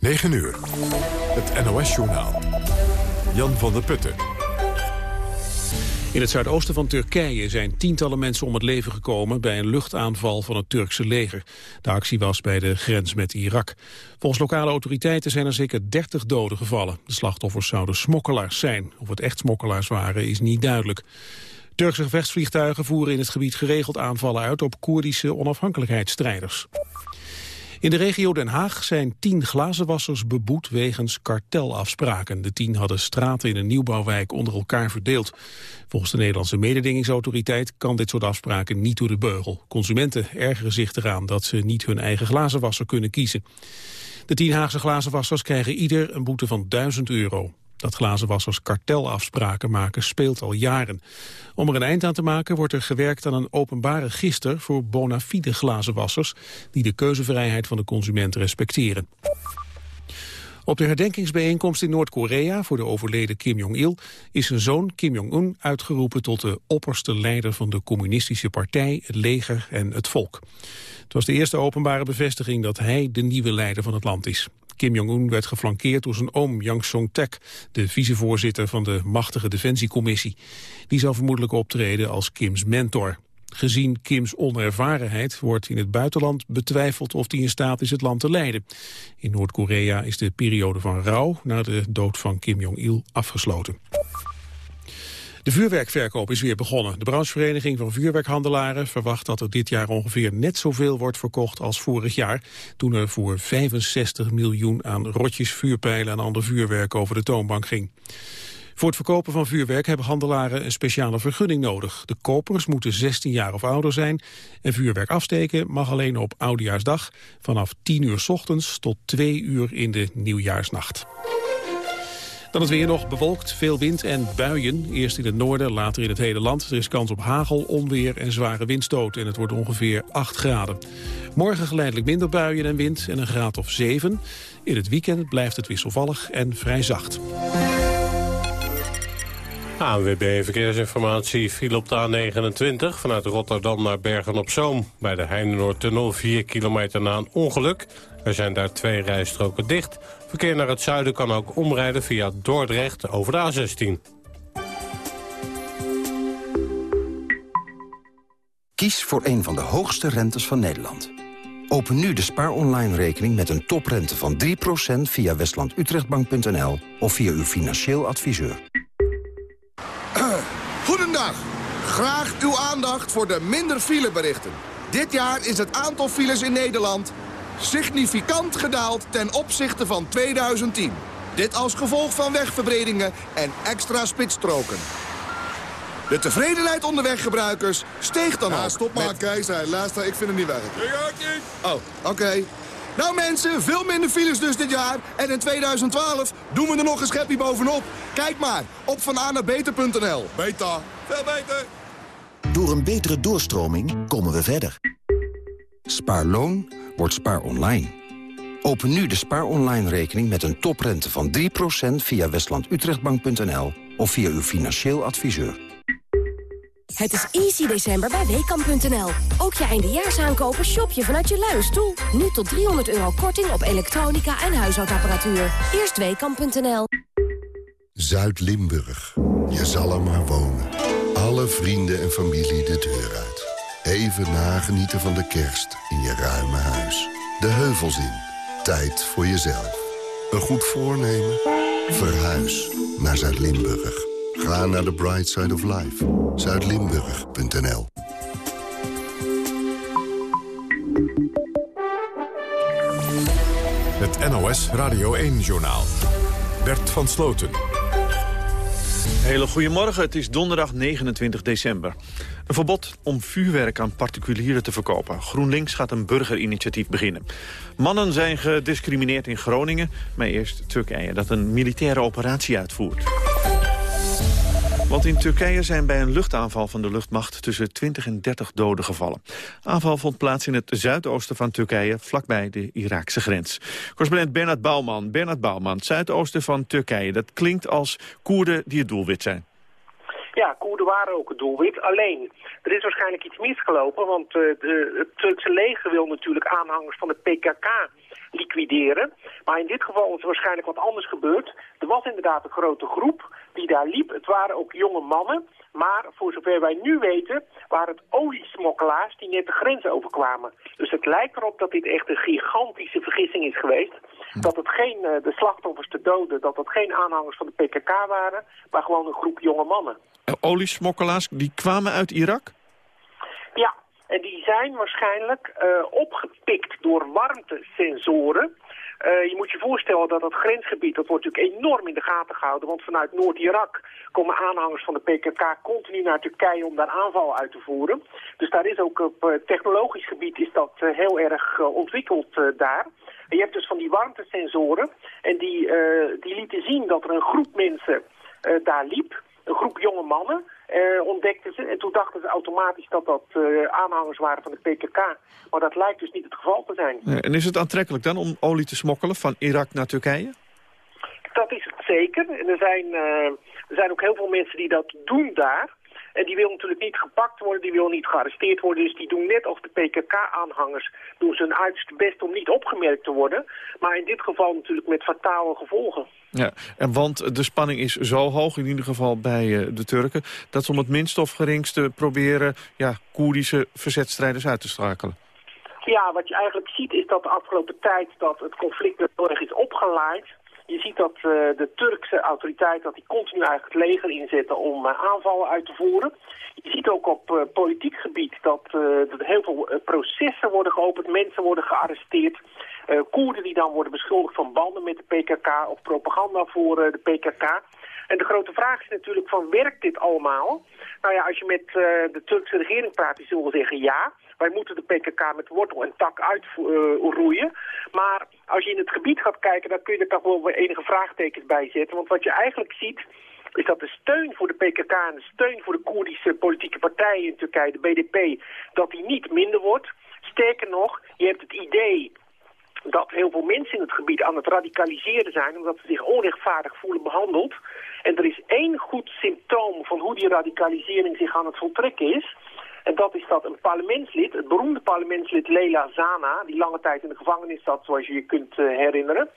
9 uur. Het NOS-journaal. Jan van der Putten. In het zuidoosten van Turkije zijn tientallen mensen om het leven gekomen bij een luchtaanval van het Turkse leger. De actie was bij de grens met Irak. Volgens lokale autoriteiten zijn er zeker 30 doden gevallen. De slachtoffers zouden smokkelaars zijn. Of het echt smokkelaars waren is niet duidelijk. Turkse gevechtsvliegtuigen voeren in het gebied geregeld aanvallen uit op Koerdische onafhankelijkheidsstrijders. In de regio Den Haag zijn tien glazenwassers beboet wegens kartelafspraken. De tien hadden straten in een nieuwbouwwijk onder elkaar verdeeld. Volgens de Nederlandse mededingingsautoriteit kan dit soort afspraken niet door de beugel. Consumenten ergeren zich eraan dat ze niet hun eigen glazenwasser kunnen kiezen. De tien Haagse glazenwassers krijgen ieder een boete van 1000 euro. Dat glazenwassers kartelafspraken maken speelt al jaren. Om er een eind aan te maken wordt er gewerkt aan een openbare register voor bona fide glazenwassers die de keuzevrijheid van de consument respecteren. Op de herdenkingsbijeenkomst in Noord-Korea voor de overleden Kim Jong-il is zijn zoon Kim Jong-un uitgeroepen tot de opperste leider van de communistische partij, het leger en het volk. Het was de eerste openbare bevestiging dat hij de nieuwe leider van het land is. Kim Jong-un werd geflankeerd door zijn oom Yang Song-tak, de vicevoorzitter van de machtige defensiecommissie. Die zal vermoedelijk optreden als Kims mentor. Gezien Kims onervarenheid wordt in het buitenland betwijfeld of hij in staat is het land te leiden. In Noord-Korea is de periode van rouw na de dood van Kim Jong-il afgesloten. De vuurwerkverkoop is weer begonnen. De branchevereniging van vuurwerkhandelaren verwacht dat er dit jaar ongeveer net zoveel wordt verkocht als vorig jaar, toen er voor 65 miljoen aan rotjes, vuurpijlen en ander vuurwerk over de toonbank ging. Voor het verkopen van vuurwerk hebben handelaren een speciale vergunning nodig. De kopers moeten 16 jaar of ouder zijn en vuurwerk afsteken mag alleen op Oudejaarsdag vanaf 10 uur s ochtends tot 2 uur in de nieuwjaarsnacht. Dan het weer nog bewolkt, veel wind en buien. Eerst in het noorden, later in het hele land. Er is kans op hagel, onweer en zware windstoten. En het wordt ongeveer 8 graden. Morgen geleidelijk minder buien en wind en een graad of 7. In het weekend blijft het wisselvallig en vrij zacht. ANWB Verkeersinformatie viel op de A29 vanuit Rotterdam naar Bergen-op-Zoom. Bij de Heinenoordtunnel 4 kilometer na een ongeluk. Er zijn daar twee rijstroken dicht. Verkeer naar het zuiden kan ook omrijden via Dordrecht over de A16. Kies voor een van de hoogste rentes van Nederland. Open nu de Spaar Online rekening met een toprente van 3% via westlandutrechtbank.nl of via uw financieel adviseur. Goedendag. Graag uw aandacht voor de minder fileberichten. Dit jaar is het aantal files in Nederland significant gedaald ten opzichte van 2010. Dit als gevolg van wegverbredingen en extra spitsstroken. De tevredenheid onder weggebruikers steeg dan ja, ook. stop maar, met... Keizer. Luister, ik vind het niet werken. Ik ook niet. Oh, oké. Nou mensen, veel minder files dus dit jaar. En in 2012 doen we er nog een schepje bovenop. Kijk maar, op vananabeter.nl. Beter. Veel beter. Door een betere doorstroming komen we verder. Spaarloon wordt Spaar Online. Open nu de Spaar Online rekening met een toprente van 3% via westlandutrechtbank.nl of via uw financieel adviseur. Het is easy december bij Weekamp.nl. Ook je eindejaarsaankopen shop je vanuit je luie stoel. Nu tot 300 euro korting op elektronica en huishoudapparatuur. Eerst Weekamp.nl. Zuid-Limburg. Je zal er maar wonen. Alle vrienden en familie de deur uit. Even nagenieten van de kerst in je ruime huis. De heuvels in. Tijd voor jezelf. Een goed voornemen? Verhuis naar Zuid-Limburg. Ga naar de Bright Side of Life. Zuidlimburg.nl Het NOS Radio 1-journaal. Bert van Sloten. Hele goedemorgen, het is donderdag 29 december. Een verbod om vuurwerk aan particulieren te verkopen. GroenLinks gaat een burgerinitiatief beginnen. Mannen zijn gediscrimineerd in Groningen, maar eerst Turkije... dat een militaire operatie uitvoert. Want in Turkije zijn bij een luchtaanval van de luchtmacht tussen 20 en 30 doden gevallen. Aanval vond plaats in het zuidoosten van Turkije, vlakbij de Iraakse grens. Correspondent Bernard Bouwman. Bernard Bouwman, zuidoosten van Turkije. Dat klinkt als Koerden die het doelwit zijn. Ja, Koerden waren ook het doelwit. Alleen, er is waarschijnlijk iets misgelopen, want uh, de, het Turkse leger wil natuurlijk aanhangers van de PKK liquideren. Maar in dit geval is er waarschijnlijk wat anders gebeurd. Er was inderdaad een grote groep die daar liep. Het waren ook jonge mannen. Maar voor zover wij nu weten, waren het oliesmokkelaars die net de grens overkwamen. Dus het lijkt erop dat dit echt een gigantische vergissing is geweest. Dat het geen, uh, de slachtoffers te doden, dat het geen aanhangers van de PKK waren, maar gewoon een groep jonge mannen. Uh, oliesmokkelaars, die kwamen uit Irak? Ja, en die zijn waarschijnlijk uh, opgepikt door warmtesensoren. Uh, je moet je voorstellen dat dat grensgebied, dat wordt natuurlijk enorm in de gaten gehouden. Want vanuit Noord-Irak komen aanhangers van de PKK continu naar Turkije om daar aanvallen uit te voeren. Dus daar is ook op uh, technologisch gebied is dat uh, heel erg ontwikkeld daar. En je hebt dus van die warmtesensoren en die, die lieten zien dat er een groep mensen daar liep. Een groep jonge mannen uh, ontdekten ze. En toen dachten ze automatisch dat dat uh, aanhangers waren van de PKK. Maar dat lijkt dus niet het geval te zijn. En is het aantrekkelijk dan om olie te smokkelen van Irak naar Turkije? Dat is het zeker. En er zijn, uh, er zijn ook heel veel mensen die dat doen daar. En die wil natuurlijk niet gepakt worden, die wil niet gearresteerd worden. Dus die doen net als de PKK-aanhangers, doen ze hun uiterste best om niet opgemerkt te worden. Maar in dit geval natuurlijk met fatale gevolgen. Ja, en want de spanning is zo hoog, in ieder geval bij uh, de Turken... dat ze om het minste of geringste proberen ja, Koerdische verzetstrijders uit te schakelen. Ja, wat je eigenlijk ziet is dat de afgelopen tijd dat het conflict heel erg is opgeleid. Je ziet dat uh, de Turkse autoriteit dat die continu eigenlijk het leger inzetten om uh, aanvallen uit te voeren. Je ziet ook op uh, politiek gebied dat, dat heel veel processen worden geopend, mensen worden gearresteerd. Koerden die dan worden beschuldigd van banden met de PKK of propaganda voor de PKK. En de grote vraag is natuurlijk van, werkt dit allemaal? Nou ja, als je met de Turkse regering praat, die zullen zeggen ja. Wij moeten de PKK met wortel en tak uitroeien. maar als je in het gebied gaat kijken, dan kun je er toch wel enige vraagtekens bij zetten. Want wat je eigenlijk ziet, is dat de steun voor de PKK en de steun voor de Koerdische politieke partijen in Turkije, de BDP, dat die niet minder wordt. Sterker nog, je hebt het idee dat heel veel mensen in het gebied aan het radicaliseren zijn... omdat ze zich onrechtvaardig voelen behandeld. En er is één goed symptoom van hoe die radicalisering zich aan het voltrekken is... En dat is dat een parlementslid, het beroemde parlementslid Leila Zana, die lange tijd in de gevangenis zat, zoals je je kunt uh, herinneren.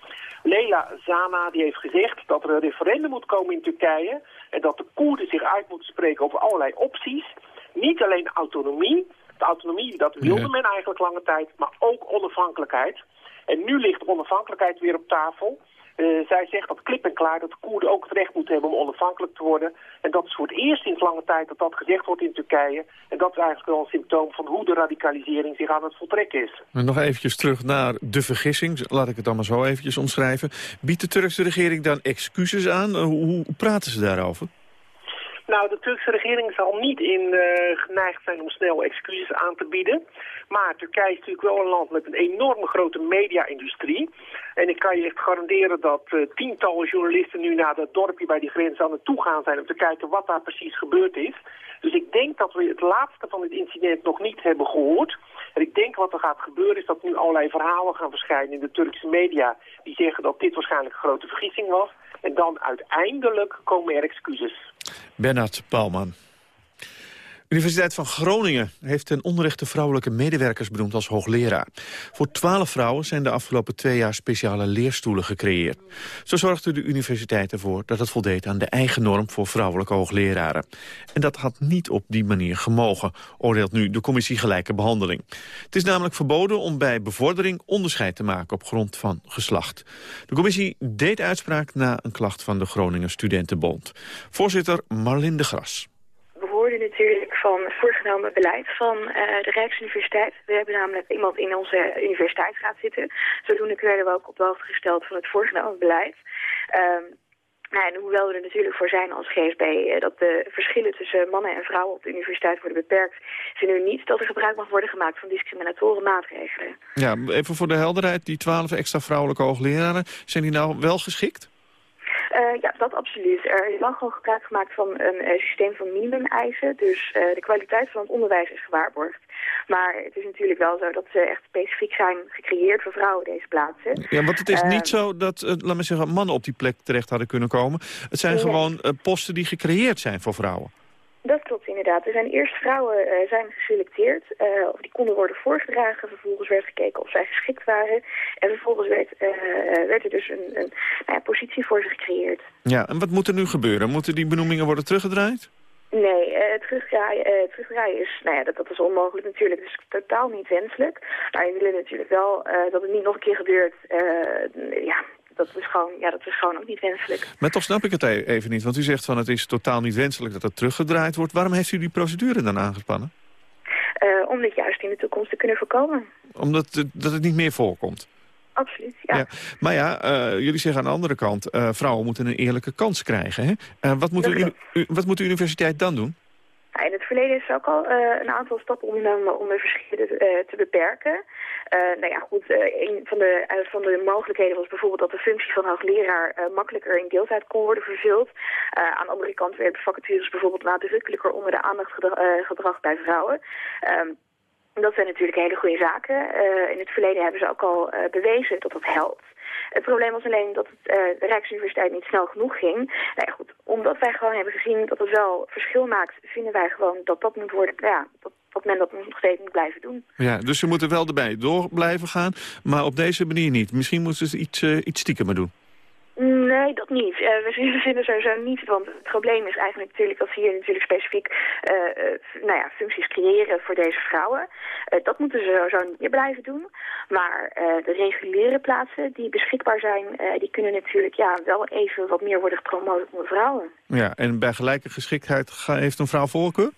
Leila Zana die heeft gezegd dat er een referendum moet komen in Turkije en dat de Koerden zich uit moeten spreken over allerlei opties. Niet alleen autonomie, de autonomie dat wilde men eigenlijk lange tijd, maar ook onafhankelijkheid. En nu ligt onafhankelijkheid weer op tafel. Uh, zij zegt dat klip en klaar dat de Koerden ook het recht moeten hebben om onafhankelijk te worden. En dat is voor het eerst sinds lange tijd dat dat gezegd wordt in Turkije. En dat is eigenlijk wel een symptoom van hoe de radicalisering zich aan het voltrekken is. Nog eventjes terug naar de vergissing. Laat ik het maar zo eventjes omschrijven. Biedt de Turkse regering dan excuses aan? Hoe, hoe praten ze daarover? Nou, de Turkse regering zal niet in uh, geneigd zijn om snel excuses aan te bieden. Maar Turkije is natuurlijk wel een land met een enorme grote media-industrie. En ik kan je echt garanderen dat uh, tientallen journalisten nu naar dat dorpje bij die grens aan het toegaan zijn... om te kijken wat daar precies gebeurd is. Dus ik denk dat we het laatste van dit incident nog niet hebben gehoord. En ik denk wat er gaat gebeuren is dat nu allerlei verhalen gaan verschijnen in de Turkse media... die zeggen dat dit waarschijnlijk een grote vergissing was. En dan uiteindelijk komen er excuses. Bernard Bouwman. Universiteit van Groningen heeft ten onrechte vrouwelijke medewerkers benoemd als hoogleraar. Voor twaalf vrouwen zijn de afgelopen twee jaar speciale leerstoelen gecreëerd. Zo zorgde de universiteit ervoor dat het voldeed aan de eigen norm voor vrouwelijke hoogleraren. En dat had niet op die manier gemogen, oordeelt nu de commissie Gelijke Behandeling. Het is namelijk verboden om bij bevordering onderscheid te maken op grond van geslacht. De commissie deed uitspraak na een klacht van de Groningen Studentenbond. Voorzitter Marlinde de Gras van voorgenomen beleid van uh, de Rijksuniversiteit. We hebben namelijk iemand in onze universiteitsraad zitten. Zodoende werden we ook op de hoogte gesteld van het voorgenomen beleid. Um, nou, en hoewel we er natuurlijk voor zijn als GSB uh, dat de verschillen tussen mannen en vrouwen op de universiteit worden beperkt, vinden we niet dat er gebruik mag worden gemaakt van discriminatoren maatregelen. Ja, even voor de helderheid, die twaalf extra vrouwelijke hoogleraren, zijn die nou wel geschikt? Uh, ja, dat absoluut. Er is lang gewoon gebruik gemaakt van een uh, systeem van minimumeisen. Dus uh, de kwaliteit van het onderwijs is gewaarborgd. Maar het is natuurlijk wel zo dat ze echt specifiek zijn gecreëerd voor vrouwen, deze plaatsen. Ja, want het is niet zo dat, laat me zeggen, mannen op die plek terecht hadden kunnen komen. Het zijn gewoon posten die gecreëerd zijn voor vrouwen. Dat klopt inderdaad. Er zijn eerst vrouwen uh, zijn geselecteerd, uh, of die konden worden voorgedragen. Vervolgens werd gekeken of zij geschikt waren. En vervolgens werd, uh, werd er dus een, een nou ja, positie voor ze gecreëerd. Ja, en wat moet er nu gebeuren? Moeten die benoemingen worden teruggedraaid? Nee, uh, terugdraaien, uh, terugdraaien is, nou ja, dat, dat is onmogelijk natuurlijk. Is totaal niet wenselijk. Maar we willen natuurlijk wel uh, dat het niet nog een keer gebeurt. ja, dat is, gewoon, ja, dat is gewoon ook niet wenselijk. Maar toch snap ik het e- even niet, want u zegt van het is totaal niet wenselijk dat het teruggedraaid wordt. Waarom heeft u die procedure dan aangespannen? Uh, om dit juist in de toekomst te kunnen voorkomen. Omdat het, dat het niet meer voorkomt? Absoluut, ja. ja. Maar ja, uh, jullie zeggen aan de andere kant, uh, vrouwen moeten een eerlijke kans krijgen. Hè? wat, moet u, wat moet de universiteit dan doen? In het verleden is er ook al uh, een aantal stappen ondernomen om de verschillen te beperken. Uh, nou ja, goed, een van de, van de mogelijkheden was bijvoorbeeld dat de functie van hoogleraar makkelijker in deeltijd kon worden vervuld. aan de andere kant werden vacatures bijvoorbeeld nadrukkelijker onder de aandacht gebracht bij vrouwen. Um, dat zijn natuurlijk hele goede zaken. in het verleden hebben ze ook al bewezen dat dat helpt. Het probleem was alleen dat het, uh, de Rijksuniversiteit niet snel genoeg ging. Nou ja, goed, omdat wij gewoon hebben gezien dat het wel verschil maakt, vinden wij gewoon dat dat moet worden, ja, dat, dat men dat nog steeds moet blijven doen. Ja, dus ze moeten wel erbij door blijven gaan, maar op deze manier niet. Misschien moeten ze iets, uh, iets stiekem doen. Nee, dat niet. Uh, we vinden sowieso niet, want het probleem is eigenlijk natuurlijk dat ze hier natuurlijk specifiek uh, uh, nou ja, functies creëren voor deze vrouwen. dat moeten ze sowieso niet meer blijven doen. Maar de reguliere plaatsen die beschikbaar zijn, die kunnen natuurlijk ja, wel even wat meer worden gepromoot onder vrouwen. Ja, en bij gelijke geschiktheid heeft een vrouw voorkeur?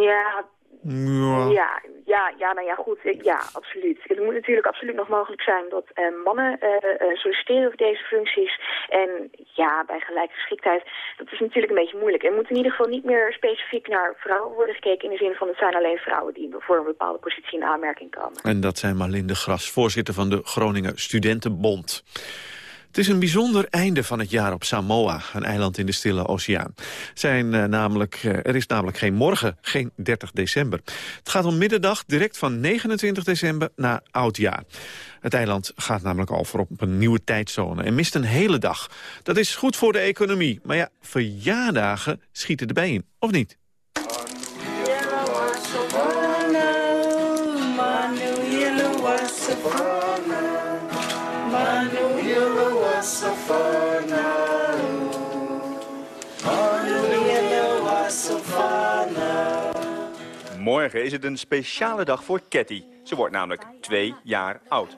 Ja, ja. ja, ja, ja, nou ja, goed. Ja, absoluut. Het moet natuurlijk absoluut nog mogelijk zijn dat uh, mannen uh, solliciteren voor deze functies. En ja, bij gelijke geschiktheid, dat is natuurlijk een beetje moeilijk. Er moet in ieder geval niet meer specifiek naar vrouwen worden gekeken... in de zin van het zijn alleen vrouwen die voor een bepaalde positie in aanmerking komen. En dat zijn Marlinde Gras, voorzitter van de Groningen Studentenbond. Het is een bijzonder einde van het jaar op Samoa, een eiland in de Stille Oceaan. Zijn, uh, namelijk, uh, er is namelijk geen morgen, geen 30 december. Het gaat om midderdag direct van 29 december naar Oudjaar. Het eiland gaat namelijk over op een nieuwe tijdzone en mist een hele dag. Dat is goed voor de economie, maar ja, verjaardagen schieten erbij in, of niet? Morgen is het een speciale dag voor Ketty. Ze wordt namelijk twee jaar oud.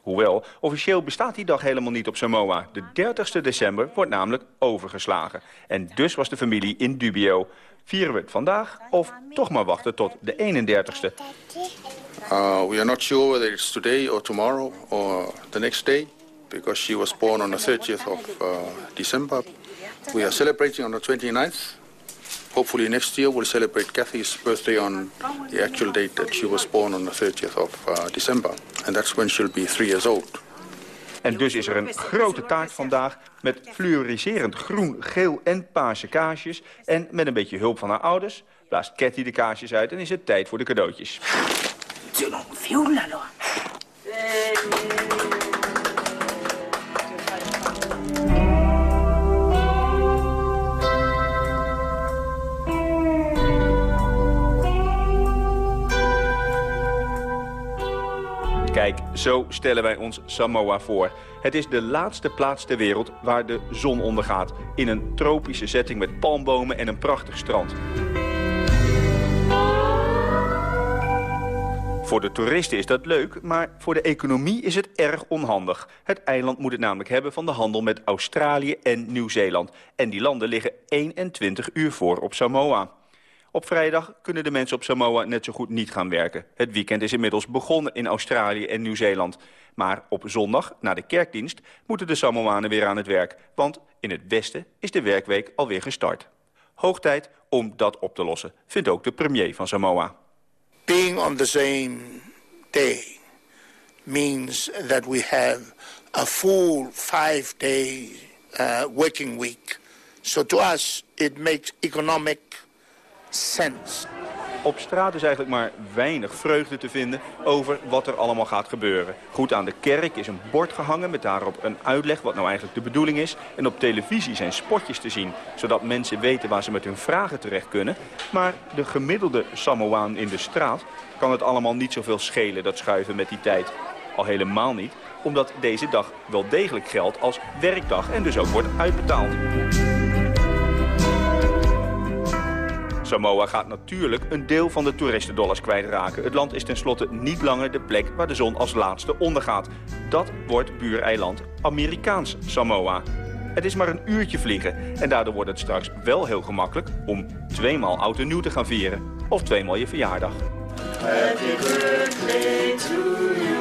Hoewel, officieel bestaat die dag helemaal niet op Samoa. De 30 december wordt namelijk overgeslagen. En dus was de familie in dubio. Vieren we het vandaag of toch maar wachten tot de 31ste? Uh, we are not sure whether it's today or tomorrow or the next day. Because she was born on the 30th of uh, December. We are celebrating on the 29th hopefully next year we'll celebrate Kathy's birthday on the actual date that she was born on the 30th of uh, December. And that's when she'll be three years old. En dus is er een grote taart vandaag met fluoriserend groen, geel en paarse kaarsjes. En met een beetje hulp van haar ouders blaast Cathy de kaarsjes uit en is het tijd voor de cadeautjes. Kijk, zo stellen wij ons Samoa voor. Het is de laatste plaats ter wereld waar de zon ondergaat. In een tropische setting met palmbomen en een prachtig strand. Voor de toeristen is dat leuk, maar voor de economie is het erg onhandig. Het eiland moet het namelijk hebben van de handel met Australië en Nieuw-Zeeland. En die landen liggen 21 uur voor op Samoa. Op vrijdag kunnen de mensen op Samoa net zo goed niet gaan werken. Het weekend is inmiddels begonnen in Australië en Nieuw-Zeeland. Maar op zondag, na de kerkdienst, moeten de Samoanen weer aan het werk. Want in het westen is de werkweek alweer gestart. Hoog tijd om dat op te lossen, vindt ook de premier van Samoa. Being on the same day means that we have a full five-day uh, working week. So to us, it makes economic Op straat is eigenlijk maar weinig vreugde te vinden over wat er allemaal gaat gebeuren. Goed aan de kerk is een bord gehangen met daarop een uitleg wat nou eigenlijk de bedoeling is. En op televisie zijn spotjes te zien, zodat mensen weten waar ze met hun vragen terecht kunnen. Maar de gemiddelde Samoaan in de straat kan het allemaal niet zoveel schelen, dat schuiven met die tijd. Al helemaal niet, omdat deze dag wel degelijk geldt als werkdag en dus ook wordt uitbetaald. Samoa gaat natuurlijk een deel van de toeristendollars kwijtraken. Het land is tenslotte niet langer de plek waar de zon als laatste ondergaat. Dat wordt buureiland Amerikaans Samoa. Het is maar een uurtje vliegen en daardoor wordt het straks wel heel gemakkelijk om tweemaal oud en nieuw te gaan vieren. Of tweemaal je verjaardag. Happy birthday to you.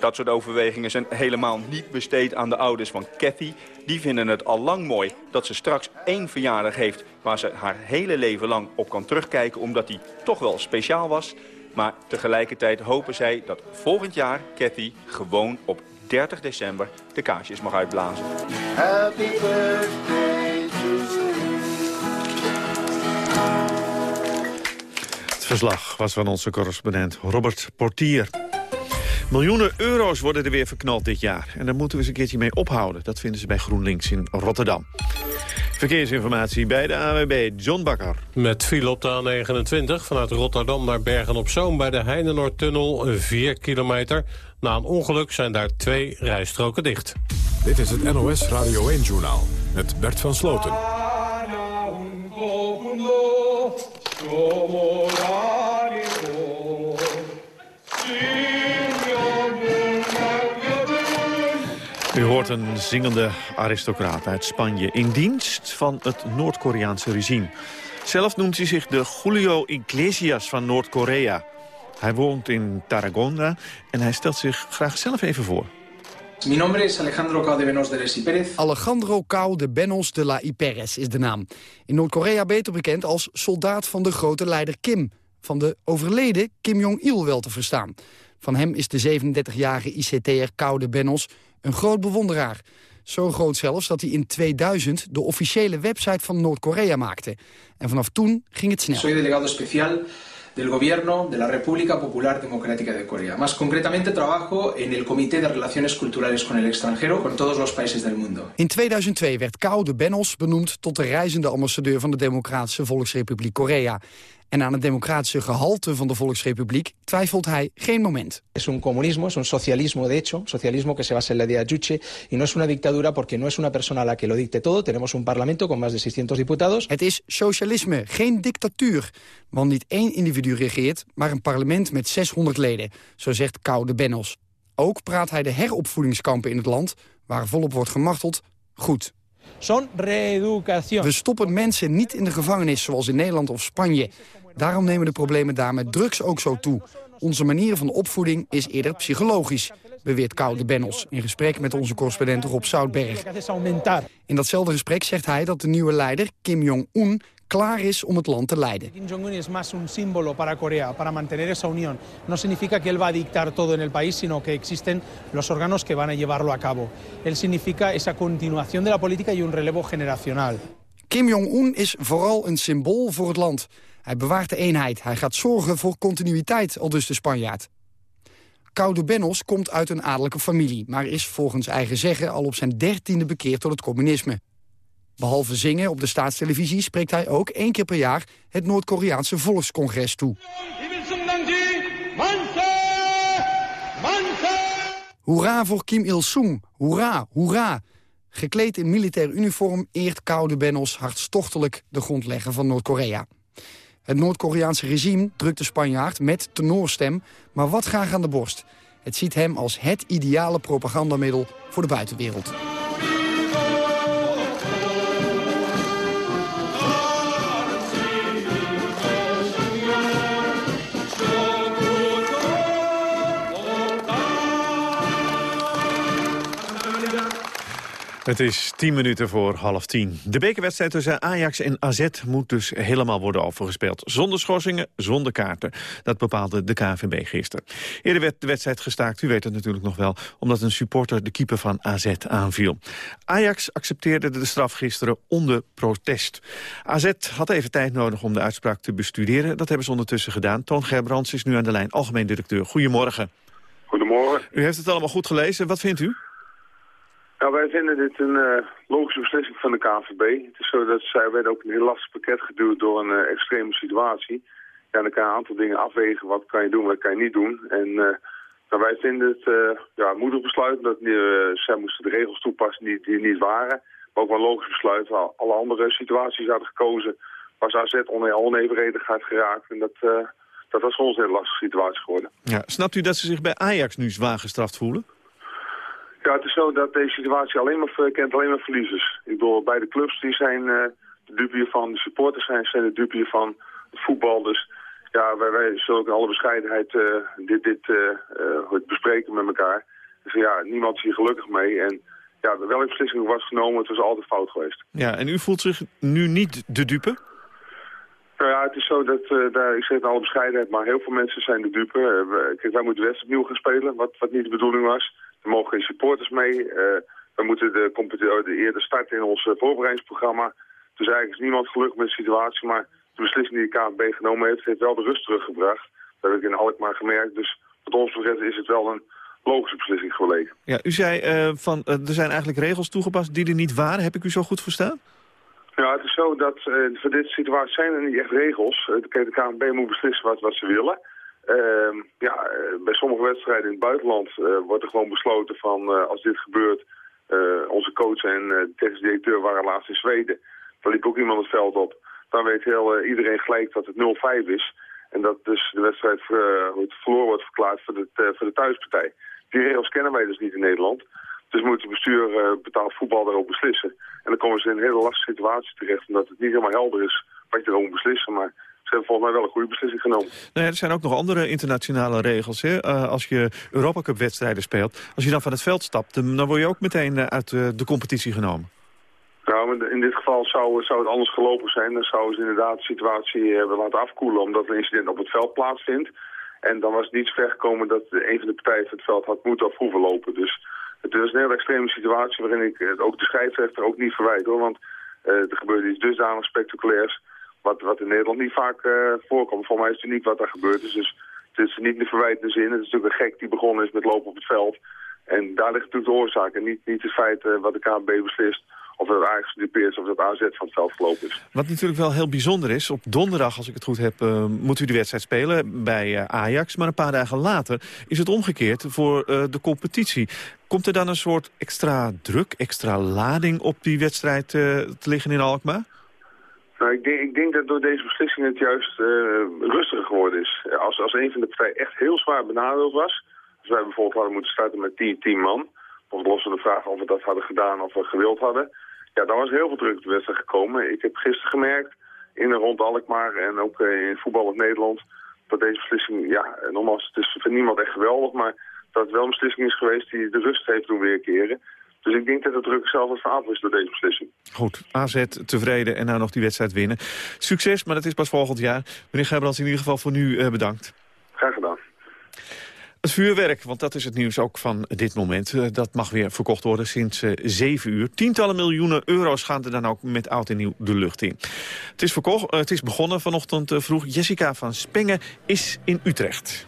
Dat soort overwegingen zijn helemaal niet besteed aan de ouders van Cathy. Die vinden het al lang mooi dat ze straks één verjaardag heeft... waar ze haar hele leven lang op kan terugkijken... omdat die toch wel speciaal was. Maar tegelijkertijd hopen zij dat volgend jaar Cathy gewoon op 30 december de kaarsjes mag uitblazen. Happy birthday to you. Het verslag was van onze correspondent Robert Portier. Miljoenen euro's worden er weer verknald dit jaar. En daar moeten we eens een keertje mee ophouden. Dat vinden ze bij GroenLinks in Rotterdam. Verkeersinformatie bij de AWB, John Bakker. Met file op de A29 vanuit Rotterdam naar Bergen-op-Zoom... bij de Heinenoordtunnel 4 kilometer. Na een ongeluk zijn daar twee rijstroken dicht. Dit is het NOS Radio 1-journaal met Bert van Sloten. U hoort een zingende aristocraat uit Spanje in dienst van het Noord-Koreaanse regime. Zelf noemt hij zich de Julio Iglesias van Noord-Korea. Hij woont in Tarragona en hij stelt zich graag zelf even voor. Mi nombre es Alejandro Cao de Benos de la Pérez. Alejandro Cao de Benos de la Iperes is de naam. In Noord-Korea beter bekend als soldaat van de grote leider Kim. Van de overleden Kim Jong-il wel te verstaan. Van hem is de 37-jarige ICT'er Cao de Benos een groot bewonderaar. Zo groot zelfs dat hij in 2000 de officiële website van Noord-Korea maakte. En vanaf toen ging het snel. Soy delegado especial del gobierno de la República Popular Democrática de Corea. Más concretamente trabajo en el Comité de Relaciones Culturales con el Extranjero con todos los países del mundo. In 2002 werd Kao de Benos benoemd tot de reizende ambassadeur van de Democratische Volksrepubliek Korea. En aan het democratische gehalte van de Volksrepubliek twijfelt hij geen moment. Es un comunismo, es un socialismo de hecho, socialismo que se basa en la idea Juche, y no es una dictadura porque no es una persona a la que lo dicte todo. Tenemos un parlamento con más de 600 diputados. Het is socialisme, geen dictatuur. Want niet één individu regeert, maar een parlement met 600 leden, zo zegt Koude Bennos. Ook praat hij de heropvoedingskampen in het land, waar volop wordt gemarteld, goed. Son reeducación. We stoppen mensen niet in de gevangenis zoals in Nederland of Spanje. Daarom nemen de problemen daar met drugs ook zo toe. Onze manier van opvoeding is eerder psychologisch, beweert Koude Bennos... in gesprek met onze correspondent Rob Zoutberg. In datzelfde gesprek zegt hij dat de nieuwe leider, Kim Jong-un klaar is om het land te leiden. Kim Jong-un es más un símbolo para Corea, para mantener esa unión. No significa que él va a dictar todo en el país, sino que existen los órganos que van a llevarlo a cabo. Él significa esa continuación de la política y un relevo generacional. Kim Jong-un is vooral een symbool voor het land. Hij bewaart de eenheid, hij gaat zorgen voor continuïteit, al dus de Spanjaard. Koude Bennos komt uit een adellijke familie... maar is volgens eigen zeggen al op zijn dertiende bekeerd tot het communisme. Behalve zingen op de staatstelevisie spreekt hij ook één keer per jaar... het Noord-Koreaanse Volkscongres toe. Hoera voor Kim Il-sung, hoera, hoera. Gekleed in militair uniform eert Koude Bennos hartstochtelijk de grondlegger van Noord-Korea. Het Noord-Koreaanse regime drukt de Spanjaard met tenorstem, maar wat graag aan de borst. Het ziet hem als het ideale propagandamiddel voor de buitenwereld. Het is tien minuten voor half tien. De bekerwedstrijd tussen Ajax en AZ moet dus helemaal worden overgespeeld. Zonder schorsingen, zonder kaarten. Dat bepaalde de KNVB gisteren. Eerder werd de wedstrijd gestaakt, u weet het natuurlijk nog wel... omdat een supporter de keeper van AZ aanviel. Ajax accepteerde de straf gisteren onder protest. AZ had even tijd nodig om de uitspraak te bestuderen. Dat hebben ze ondertussen gedaan. Toon Gerbrands is nu aan de lijn, algemeen directeur. Goedemorgen. Goedemorgen. U heeft het allemaal goed gelezen. Wat vindt u? Nou, wij vinden dit een uh, logische beslissing van de KNVB. Het is zo dat zij werden ook een heel lastig pakket geduwd door een uh, extreme situatie. Ja, dan kan je een aantal dingen afwegen. Wat kan je doen, wat kan je niet doen. En uh, nou, wij vinden het ja, een moedig besluit. Dat, zij moesten de regels toepassen die, die niet waren. Maar ook wel een logisch besluit. Alle andere situaties hadden gekozen. Was AZ one onevenredigheid geraakt. En dat, dat was voor ons een lastige situatie geworden. Ja, snapt u dat ze zich bij Ajax nu zwaar gestraft voelen? Ja, het is zo dat deze situatie alleen maar kent alleen maar verliezers. Ik bedoel, beide clubs die zijn uh, de dupe van de supporters zijn, zijn de dupe van het voetbal. Dus ja, wij, wij zullen ook in alle bescheidenheid uh, dit, dit uh, bespreken met elkaar. Dus ja, niemand is hier gelukkig mee. En ja, welke beslissing was genomen, het was altijd fout geweest. Ja, en u voelt zich nu niet de dupe? Nou ja, het is zo dat, uh, daar, ik zeg in alle bescheidenheid, maar heel veel mensen zijn de dupe. Uh, kijk, wij moeten de wedstrijd opnieuw gaan spelen, wat, wat niet de bedoeling was. Er mogen geen supporters mee. Uh, we moeten de, de eerder starten in ons voorbereidingsprogramma. Dus eigenlijk is niemand gelukkig met de situatie, maar de beslissing die de KNB genomen heeft, heeft wel de rust teruggebracht. Dat heb ik in Alkmaar gemerkt. Dus wat ons betreft is het wel een logische beslissing gelegen. Ja, u zei van er zijn eigenlijk regels toegepast die er niet waren. Heb ik u zo goed verstaan? Ja, het is zo dat uh, voor dit situatie zijn er niet echt regels. Uh, de KNB moet beslissen wat, wat ze willen. Uh, ja, bij sommige wedstrijden in het buitenland wordt er gewoon besloten van als dit gebeurt... onze coach en de technische directeur waren laatst in Zweden. Daar liep ook iemand het veld op. Dan weet heel, iedereen gelijk dat het 0-5 is. En dat dus de wedstrijd verloren wordt verklaard voor de, voor de thuispartij. Die regels kennen wij dus niet in Nederland. Dus moet het bestuur betaald voetbal daarop beslissen. En dan komen ze in een hele lastige situatie terecht. Omdat het niet helemaal helder is wat je erover beslissen. Maar ze hebben volgens mij wel een goede beslissing genomen. Nou er zijn ook nog andere internationale regels. Hè? Uh, als je Europacup wedstrijden speelt. Als je dan van het veld stapt, dan word je ook meteen uh, uit de competitie genomen. Nou, in dit geval zou, zou het anders gelopen zijn. Dan zouden ze inderdaad de situatie hebben laten afkoelen... omdat een incident op het veld plaatsvindt. En dan was het niet ver gekomen dat een van de partijen van het veld had moeten of hoeven lopen. Dus het is een heel extreme situatie waarin ik ook de scheidsrechter ook niet verwijt hoor. Want uh, er gebeurt iets dusdanig spectaculairs wat, wat in Nederland niet vaak uh, voorkomt. Voor mij is het uniek wat er gebeurd is. Dus het is niet de verwijtende zin. Het is natuurlijk een gek die begonnen is met lopen op het veld. En daar ligt natuurlijk de oorzaak. En niet, niet het feit uh, wat de KNB beslist of dat Ajax gedupeerd is of dat AZ van het veld gelopen is. Wat natuurlijk wel heel bijzonder is, op donderdag, als ik het goed heb, uh, moet u de wedstrijd spelen bij Ajax. Maar een paar dagen later is het omgekeerd voor de competitie. Komt er dan een soort extra druk, extra lading op die wedstrijd te liggen in Alkmaar? Nou, ik denk, ik denk dat door deze beslissing het juist rustiger geworden is. Als, als een van de partijen echt heel zwaar benadeeld was, als wij bijvoorbeeld hadden moeten starten met 10, 10 man, of los van de vraag of we dat hadden gedaan of we gewild hadden, ja, daar was heel veel druk op de wedstrijd gekomen. Ik heb gisteren gemerkt, in en rond Alkmaar en ook in voetbal in Nederland, dat deze beslissing, ja, nogmaals, het is voor niemand echt geweldig, maar dat het wel een beslissing is geweest die de rust heeft doen weerkeren. Dus ik denk dat de druk zelf wat af is door deze beslissing. Goed, AZ tevreden en nou nog die wedstrijd winnen. Succes, maar dat is pas volgend jaar. Meneer Gerbrands, in ieder geval voor nu uh, bedankt. Graag gedaan. Het vuurwerk, want dat is het nieuws ook van dit moment. Uh, dat mag weer verkocht worden sinds uh, 7 uur. Tientallen miljoenen euro's gaan er dan ook met oud en nieuw de lucht in. Het is, verkocht, uh, het is begonnen vanochtend vroeg. Jessica van Spengen is in Utrecht.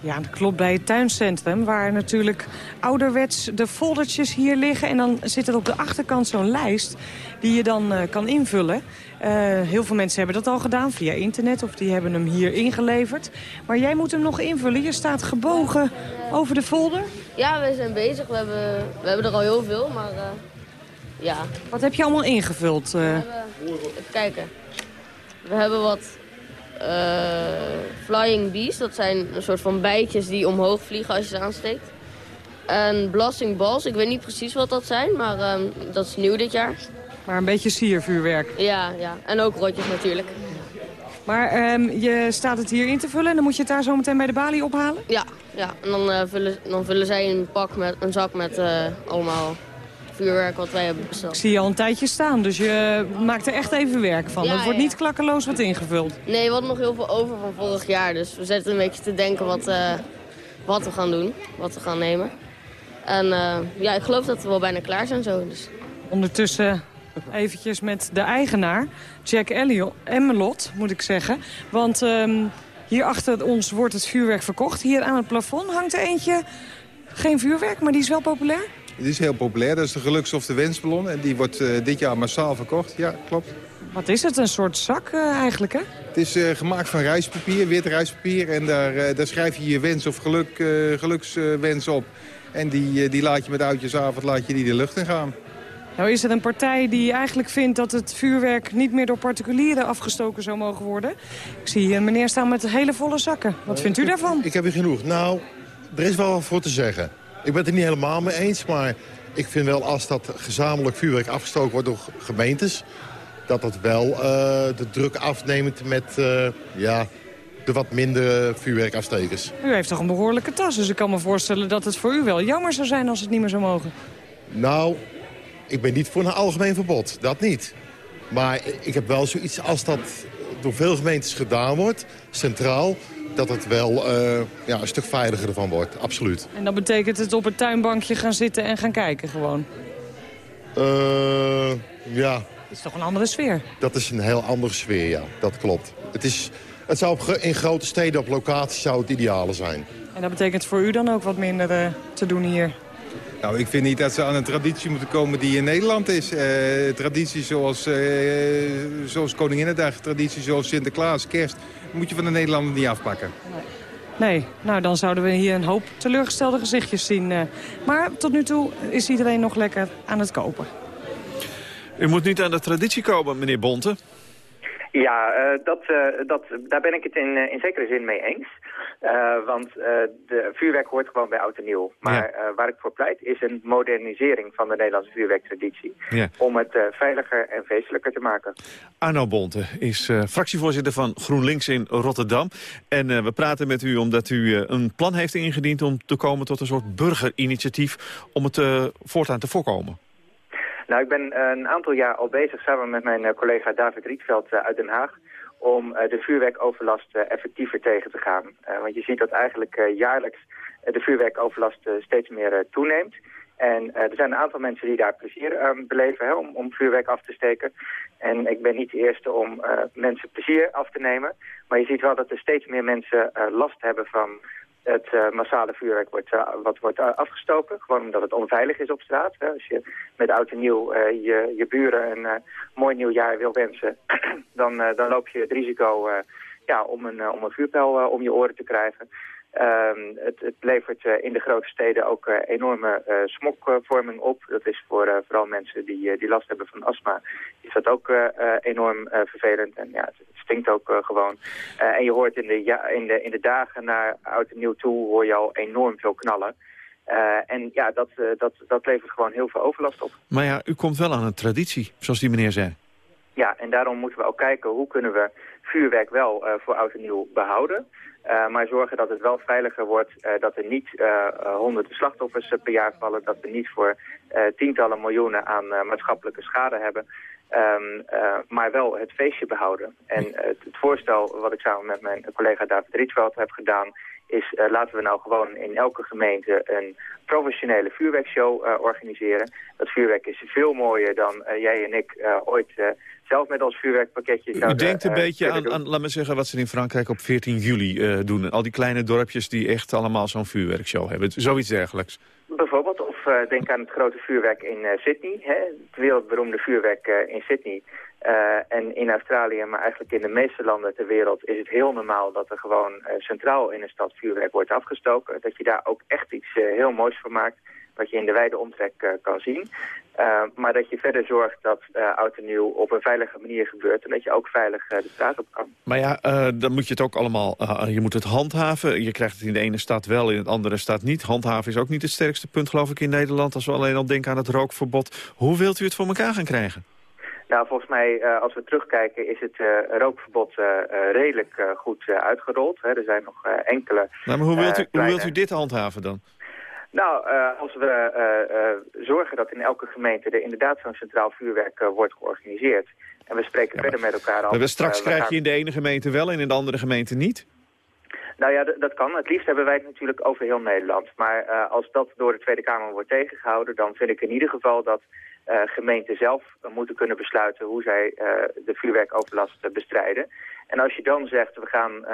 Ja, dat klopt bij het tuincentrum, waar natuurlijk ouderwets de foldertjes hier liggen. En dan zit er op de achterkant zo'n lijst die je dan uh, kan invullen. Uh, heel veel mensen hebben dat al gedaan via internet of die hebben hem hier ingeleverd. Maar jij moet hem nog invullen. Je staat gebogen over de folder. Ja, we zijn bezig. We hebben, we hebben er al heel veel, maar uh, ja. Wat heb je allemaal ingevuld? We hebben, even kijken. We hebben wat flying bees. Dat zijn een soort van bijtjes die omhoog vliegen als je ze aansteekt. En blasting balls. Ik weet niet precies wat dat zijn, maar um, dat is nieuw dit jaar. Maar een beetje siervuurwerk. Ja, ja. En ook rotjes natuurlijk. Maar um, je staat het hier in te vullen en dan moet je het daar zo meteen bij de balie ophalen? Ja, ja. en dan, uh, vullen, dan vullen zij een, pak met, een zak met uh, allemaal vuurwerk wat wij hebben Ik besteld. zie je al een tijdje staan, dus je maakt er echt even werk van. Ja, het wordt ja. niet klakkeloos wat ingevuld. Nee, we hadden nog heel veel over van vorig jaar. Dus we zitten een beetje te denken wat, eh, wat we gaan doen. Wat we gaan nemen. En eh, ja, ik geloof dat we wel bijna klaar zijn zo. Dus. Ondertussen eventjes met de eigenaar, Jack Elliot, Emmelot, moet ik zeggen. Want ehm, hier achter ons wordt het vuurwerk verkocht. Hier aan het plafond hangt er eentje, geen vuurwerk, maar die is wel populair. Die is heel populair, dat is de geluks- of de wensballon. En die wordt eh, dit jaar massaal verkocht, ja, klopt. Wat is het, een soort zak eh, eigenlijk, hè? Het is eh, gemaakt van rijstpapier, wit rijstpapier. En daar, eh, daar schrijf je je wens of geluk, eh, gelukswens op. En die, die laat je met oudjesavond laat je die de lucht in gaan. Nou is er een partij die eigenlijk vindt dat het vuurwerk niet meer door particulieren afgestoken zou mogen worden. Ik zie hier een meneer staan met hele volle zakken. Wat vindt u daarvan? Ik heb hier genoeg. Nou, er is wel wat voor te zeggen. Ik ben het er niet helemaal mee eens, maar ik vind wel als dat gezamenlijk vuurwerk afgestoken wordt door gemeentes... dat dat wel eh, de druk afneemt met eh, ja, de wat minder vuurwerkafstekers. U heeft toch een behoorlijke tas, dus ik kan me voorstellen dat het voor u wel jammer zou zijn als het niet meer zou mogen. Nou, ik ben niet voor een algemeen verbod, dat niet. Maar ik heb wel zoiets als dat door veel gemeentes gedaan wordt, centraal... dat het wel eh, ja, een stuk veiliger ervan wordt, absoluut. En dan betekent het op het tuinbankje gaan zitten en gaan kijken gewoon. Eh, ja, Dat is toch een andere sfeer? dat is een heel andere sfeer, ja. Dat klopt. Het, is, het zou op, in grote steden op locaties zou het ideale zijn. En dat betekent voor u dan ook wat minder eh, te doen hier. Nou, ik vind niet dat ze aan een traditie moeten komen die in Nederland is. Eh tradities zoals, eh zoals Koninginnedag, tradities zoals Sinterklaas, Kerst... moet je van de Nederlander niet afpakken. Nee, nou dan zouden we hier een hoop teleurgestelde gezichtjes zien. eh. Maar tot nu toe is iedereen nog lekker aan het kopen. U moet niet aan de traditie komen, meneer Bonte. Ja, eh, dat, eh, dat, daar ben ik het in, in zekere zin mee eens. Eh, want eh, de vuurwerk hoort gewoon bij oud en nieuw. Maar eh, waar ik voor pleit is een modernisering van de Nederlandse vuurwerktraditie. Ja. Om het veiliger en feestelijker te maken. Arno Bonte is fractievoorzitter van GroenLinks in Rotterdam. En we praten met u omdat u een plan heeft ingediend... om te komen tot een soort burgerinitiatief om het voortaan te voorkomen. Nou, ik ben een aantal jaar al bezig samen met mijn collega David Rietveld uit Den Haag om eh, de vuurwerkoverlast eh, effectiever tegen te gaan. Eh, want je ziet dat eigenlijk jaarlijks de vuurwerkoverlast steeds meer toeneemt. En er zijn een aantal mensen die daar plezier aan beleven om, om vuurwerk af te steken. En ik ben niet de eerste om mensen plezier af te nemen. Maar je ziet wel dat er steeds meer mensen last hebben van het eh, massale vuurwerk wordt, eh, wat wordt eh, afgestoken. Gewoon omdat het onveilig is op straat. Hè. Als je met oud en nieuw je, je buren een mooi nieuwjaar wil wensen... dan, dan loop je het risico ja, om, een, om een vuurpijl om je oren te krijgen. Ehm, het, het levert eh, in de grote steden ook eh, enorme eh, smokvorming op. Dat is voor vooral mensen die, die last hebben van astma... is dat ook enorm vervelend. En ja, het, stinkt ook gewoon. En je hoort in de, ja, in, de, in de dagen naar oud en nieuw toe... hoor je al enorm veel knallen. En ja, dat, dat, dat levert gewoon heel veel overlast op. Maar ja, u komt wel aan een traditie, zoals die meneer zei. Ja, en daarom moeten we ook kijken hoe kunnen we vuurwerk wel voor oud en nieuw behouden. Eh, maar zorgen dat het wel veiliger wordt, eh, dat er niet eh, honderden slachtoffers per jaar vallen, dat we niet voor tientallen miljoenen aan maatschappelijke schade hebben. Ehm, eh, maar wel het feestje behouden. En het, het voorstel wat ik samen met mijn collega David Rietveld heb gedaan... is laten we nou gewoon in elke gemeente een professionele vuurwerkshow organiseren. Dat vuurwerk is veel mooier dan jij en ik ooit zelf met ons vuurwerkpakketje U zouden denkt een eh, beetje aan, aan, laat me zeggen, wat ze in Frankrijk op 14 juli eh, doen. Al die kleine dorpjes die echt allemaal zo'n vuurwerkshow hebben. Zoiets dergelijks. Bijvoorbeeld, of eh, denk aan het grote vuurwerk in Sydney, hè, het wereldberoemde vuurwerk in Sydney. En in Australië, maar eigenlijk in de meeste landen ter wereld, is het heel normaal dat er gewoon centraal in een stad vuurwerk wordt afgestoken. Dat je daar ook echt iets heel moois van maakt, wat je in de wijde omtrek eh, kan zien. Eh, maar dat je verder zorgt dat eh, oud en nieuw op een veilige manier gebeurt en dat je ook veilig de straat op kan. Maar ja, dan moet je het ook allemaal, je moet het handhaven. Je krijgt het in de ene stad wel, in het andere stad niet. Handhaven is ook niet het sterkste punt, geloof ik, in Nederland. Als we alleen al denken aan het rookverbod. Hoe wilt u het voor elkaar gaan krijgen? Nou, volgens mij, als we terugkijken, is het rookverbod redelijk goed uitgerold. Hè. Er zijn nog enkele... Nou, maar hoe wilt, u, hoe wilt u dit handhaven dan? Nou, uh, als we uh, zorgen dat in elke gemeente er inderdaad zo'n centraal vuurwerk wordt georganiseerd. En we spreken verder met elkaar. Maar straks krijg je in de ene gemeente wel en in de andere gemeente niet? Nou ja, dat kan. Het liefst hebben wij het natuurlijk over heel Nederland. Maar als dat door de Tweede Kamer wordt tegengehouden... dan vind ik in ieder geval dat uh, gemeenten zelf moeten kunnen besluiten... hoe zij uh, de vuurwerkoverlast bestrijden. En als je dan zegt, we gaan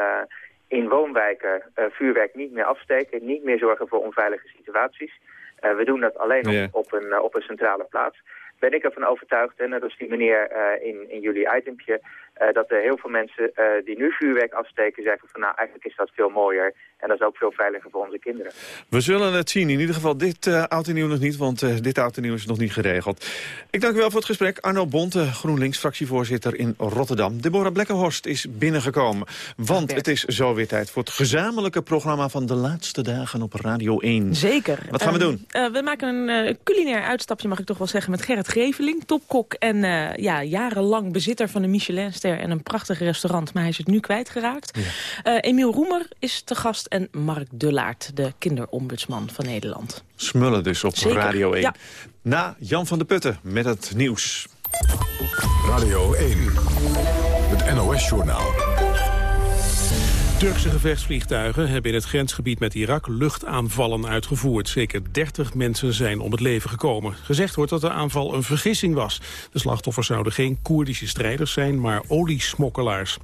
in woonwijken vuurwerk niet meer afsteken... niet meer zorgen voor onveilige situaties... we doen dat alleen op, op, een, op een centrale plaats. Ben ik ervan overtuigd, en dat is die meneer uh, in, in jullie itempje, uh, dat er heel veel mensen uh, die nu vuurwerk afsteken zeggen van nou eigenlijk is dat veel mooier en dat is ook veel veiliger voor onze kinderen. We zullen het zien. In ieder geval dit uh, oud en nieuw nog niet, want dit oud en nieuw is nog niet geregeld. Ik dank u wel voor het gesprek. Arno Bonte, GroenLinks, fractievoorzitter in Rotterdam. Deborah Blekkenhorst is binnengekomen, want het is zo weer tijd voor het gezamenlijke programma van de laatste dagen op Radio 1. Zeker. Wat gaan we doen? we maken een culinair uitstapje, mag ik toch wel zeggen, met Gerrit Greveling, topkok en uh, ja, jarenlang bezitter van een En een prachtig restaurant. Maar hij is het nu kwijtgeraakt. Ja. Uh, Emiel Roemer is te gast en Mark Dullaert, de kinderombudsman van Nederland. Smullen dus op Zeker. Radio 1. Ja. Na Jan van de Putten met het nieuws. Radio 1, het NOS-journaal. Turkse gevechtsvliegtuigen hebben in het grensgebied met Irak luchtaanvallen uitgevoerd. Zeker 30 mensen zijn om het leven gekomen. Gezegd wordt dat de aanval een vergissing was. De slachtoffers zouden geen Koerdische strijders zijn, maar oliesmokkelaars.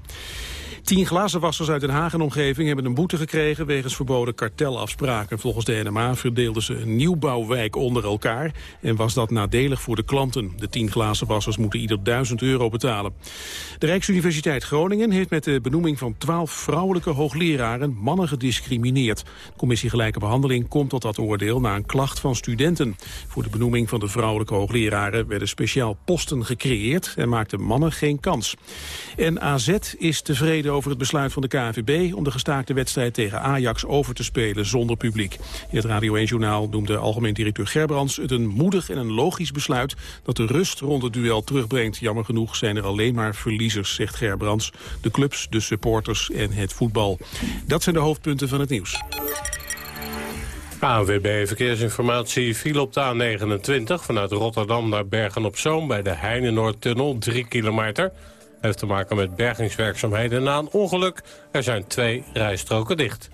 Tien glazenwassers uit Den Haag en omgeving hebben een boete gekregen wegens verboden kartelafspraken. Volgens de NMA verdeelden ze een nieuwbouwwijk onder elkaar en was dat nadelig voor de klanten. De tien glazenwassers moeten ieder 1000 euro betalen. De Rijksuniversiteit Groningen heeft met de benoeming van 12 vrouwelijke hoogleraren mannen gediscrimineerd. De commissie Gelijke Behandeling komt tot dat oordeel na een klacht van studenten. Voor de benoeming van de vrouwelijke hoogleraren werden speciaal posten gecreëerd en maakten mannen geen kans. En AZ is tevreden over het besluit van de KNVB om de gestaakte wedstrijd tegen Ajax over te spelen zonder publiek. In het Radio 1-journaal noemde algemeen directeur Gerbrands het een moedig en een logisch besluit dat de rust rond het duel terugbrengt. Jammer genoeg zijn er alleen maar verliezers, zegt Gerbrands. De clubs, de supporters en het voetbal. Dat zijn de hoofdpunten van het nieuws. ANWB Verkeersinformatie viel op de A29 vanuit Rotterdam naar Bergen-op-Zoom... bij de Heinenoordtunnel, 3 kilometer. Heeft te maken met bergingswerkzaamheden na een ongeluk. Er zijn twee rijstroken dicht.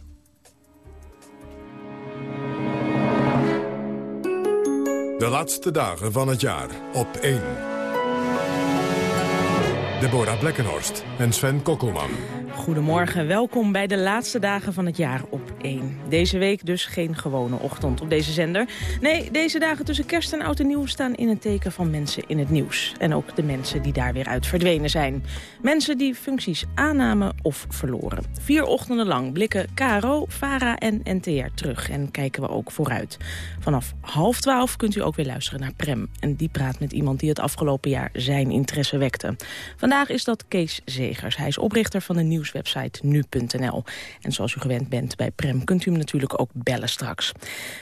De laatste dagen van het jaar op 1. Deborah Blekkenhorst en Sven Kokkelman. Goedemorgen, welkom bij de laatste dagen van het jaar op 1. Deze week dus geen gewone ochtend op deze zender. Nee, deze dagen tussen kerst en oud en nieuw staan in het teken van mensen in het nieuws. En ook de mensen die daar weer uit verdwenen zijn. Mensen die functies aannamen of verloren. Vier ochtenden lang blikken KRO, VARA en NTR terug. En kijken we ook vooruit. Vanaf half twaalf kunt u ook weer luisteren naar Prem. En die praat met iemand die het afgelopen jaar zijn interesse wekte. Vandaag is dat Kees Zegers. Hij is oprichter van de nieuwswebsite nu.nl. En zoals u gewend bent bij Prem kunt u hem natuurlijk ook bellen straks.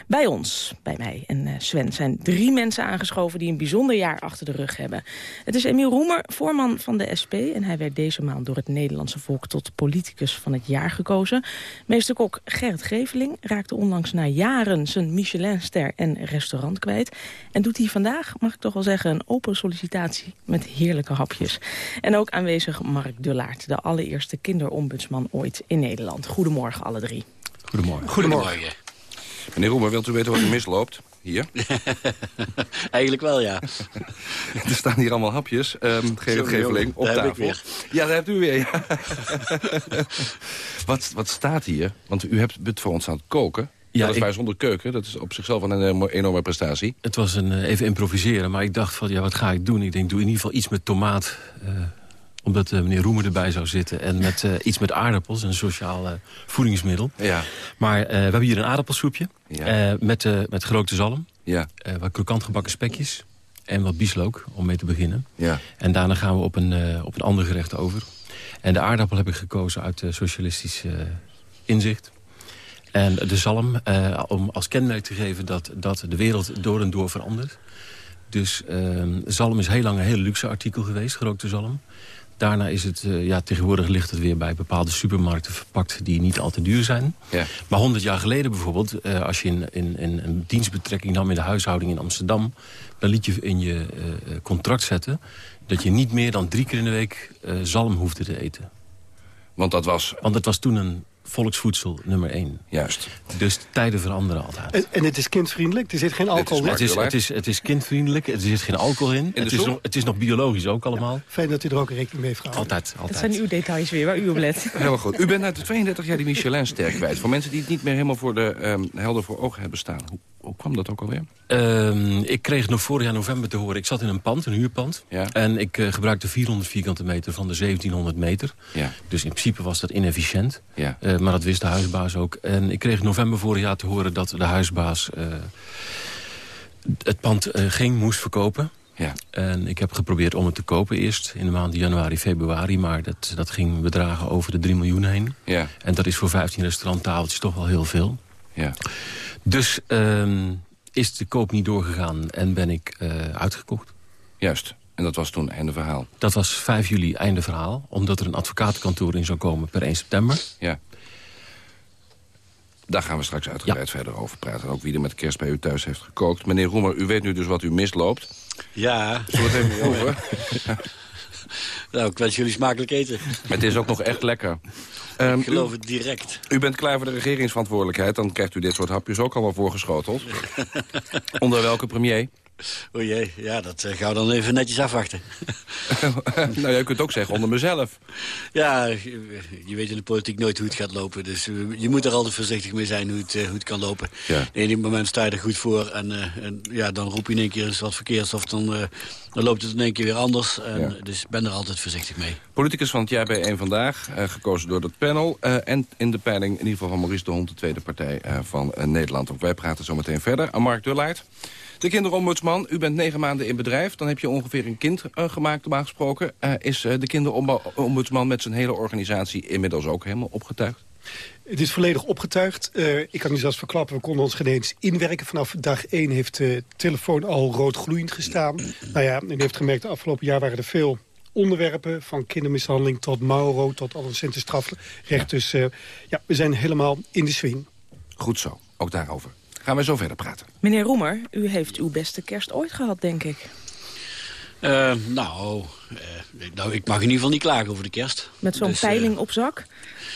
Bij ons, bij mij en uh, Sven, zijn drie mensen aangeschoven... die een bijzonder jaar achter de rug hebben. Het is Emiel Roemer, voorman van de SP... en hij werd deze maand door het Nederlandse volk tot politicus van het jaar gekozen. Meesterkok Gerrit Geveling raakte onlangs na jaren... zijn Michelinster en restaurant kwijt. En doet hij vandaag, mag ik toch wel zeggen... een open sollicitatie met heerlijke hapjes. En ook aanwezig Mark Dullaert, de allereerste kinderombudsman ooit in Nederland. Goedemorgen alle drie. Goedemorgen. Goedemorgen. Meneer Roemer, wilt u weten wat er misloopt? Hier? Eigenlijk wel, ja. er staan hier allemaal hapjes. Um, Gerrit Geveling, op daar tafel. Heb ik weer. Ja, daar hebt u weer. Ja. wat, wat staat hier? Want u hebt het voor ons aan het koken. Ja, Weliswaar ik... zonder keuken. Dat is op zichzelf een enorme prestatie. Het was een, uh, even improviseren, maar ik dacht van, ja, wat ga ik doen? Ik denk, doe in ieder geval iets met tomaat... Uh, omdat uh, meneer Roemer erbij zou zitten. En met uh, iets met aardappels, een sociaal uh, voedingsmiddel. Ja. Maar we hebben hier een aardappelsoepje. Ja. met, met gerookte zalm. Ja. wat krokant gebakken spekjes. En wat bieslook, om mee te beginnen. Ja. En daarna gaan we op een, op een ander gerecht over. En de aardappel heb ik gekozen uit socialistisch inzicht. En de zalm, om als kenmerk te geven dat, dat de wereld door en door verandert. Dus zalm is heel lang een heel luxe artikel geweest, gerookte zalm. Daarna is het, uh, ja, tegenwoordig ligt het weer bij bepaalde supermarkten verpakt die niet al te duur zijn. Ja. Maar 100 jaar geleden bijvoorbeeld, uh, als je in, in, in, een dienstbetrekking nam in de huishouding in Amsterdam, dan liet je in je uh, contract zetten dat je niet meer dan drie keer in de week zalm hoefde te eten. Want dat was... Want het was toen een volksvoedsel nummer één. Juist. Dus tijden veranderen altijd. En, en het is kindvriendelijk? Er zit geen alcohol in? Het is, het, is, het is kindvriendelijk, er zit geen alcohol in. in het, is nog, het is nog biologisch ook allemaal. Ja, fijn dat u er ook rekening mee vraagt. Altijd, altijd. Dat zijn uw details weer, waar u op let. Helemaal goed. U bent na de 32 jaar die Michelin-ster kwijt. Voor mensen die het niet meer helemaal voor de um, helder voor ogen hebben staan. Hoe, hoe kwam dat ook alweer? Um, ik kreeg nog vorig jaar november te horen. Ik zat in een pand, een huurpand. Ja. En ik uh, gebruikte 400 vierkante meter van de 1700 meter. Ja. Dus in principe was dat inefficiënt. Ja. Uh, maar dat wist de huisbaas ook. En ik kreeg november vorig jaar te horen dat de huisbaas... Uh, het pand geen moest verkopen. Ja. En ik heb geprobeerd om het te kopen eerst in de maanden januari, februari. Maar dat, dat ging bedragen over de 3 miljoen heen. Ja. En dat is voor 15 restauranttafeltjes toch wel heel veel. Ja. Dus um, is de koop niet doorgegaan en ben ik uh, uitgekocht. Juist. En dat was toen einde verhaal? Dat was 5 juli einde verhaal. Omdat er een advocatenkantoor in zou komen per 1 september. Ja. Daar gaan we straks uitgebreid ja. verder over praten. Ook wie er met kerst bij u thuis heeft gekookt. Meneer Roemer, u weet nu dus wat u misloopt. Ja. Zullen we het even over? nou, ik wens jullie smakelijk eten. Het is ook nog echt lekker. Um, ik geloof u, het direct. U bent klaar voor de regeringsverantwoordelijkheid. Dan krijgt u dit soort hapjes ook allemaal voorgeschoteld. Onder welke premier? O jee, ja, dat uh, gaan we dan even netjes afwachten. nou, je kunt ook zeggen onder mezelf. Ja, je, je, weet in de politiek nooit hoe het gaat lopen. Dus uh, je moet er altijd voorzichtig mee zijn hoe het, uh, hoe het kan lopen. Ja. In een moment sta je er goed voor. En, en ja, dan roep je in één keer eens wat verkeers. Of dan, dan loopt het in één keer weer anders. En, ja. Dus ben er altijd voorzichtig mee. Politicus van het jaar bij één Vandaag. gekozen door het panel. en in de peiling in ieder geval van Maurice de Hond. De tweede partij van Nederland. Ook wij praten zo meteen verder. Aan Mark Dullaert. De kinderombudsman, u bent negen maanden in bedrijf. Dan heb je ongeveer een kind uh, gemaakt, normaal gesproken. Uh, is uh, de kinderombudsman met zijn hele organisatie inmiddels ook helemaal opgetuigd? Het is volledig opgetuigd. Uh, ik kan u zelfs verklappen, we konden ons geen eens inwerken. Vanaf dag 1 heeft de telefoon al rood gloeiend gestaan. nou ja, u heeft gemerkt, de afgelopen jaar waren er veel onderwerpen... van kindermishandeling tot Mauro, tot adolescenten strafrecht. Ja. Dus ja, we zijn helemaal in de swing. Goed zo, ook daarover gaan we zo verder praten. Meneer Roemer, u heeft uw beste kerst ooit gehad, denk ik. Uh, nou, uh, nou, ik mag in ieder geval niet klagen over de kerst. Met zo'n Dus, peiling uh, op zak?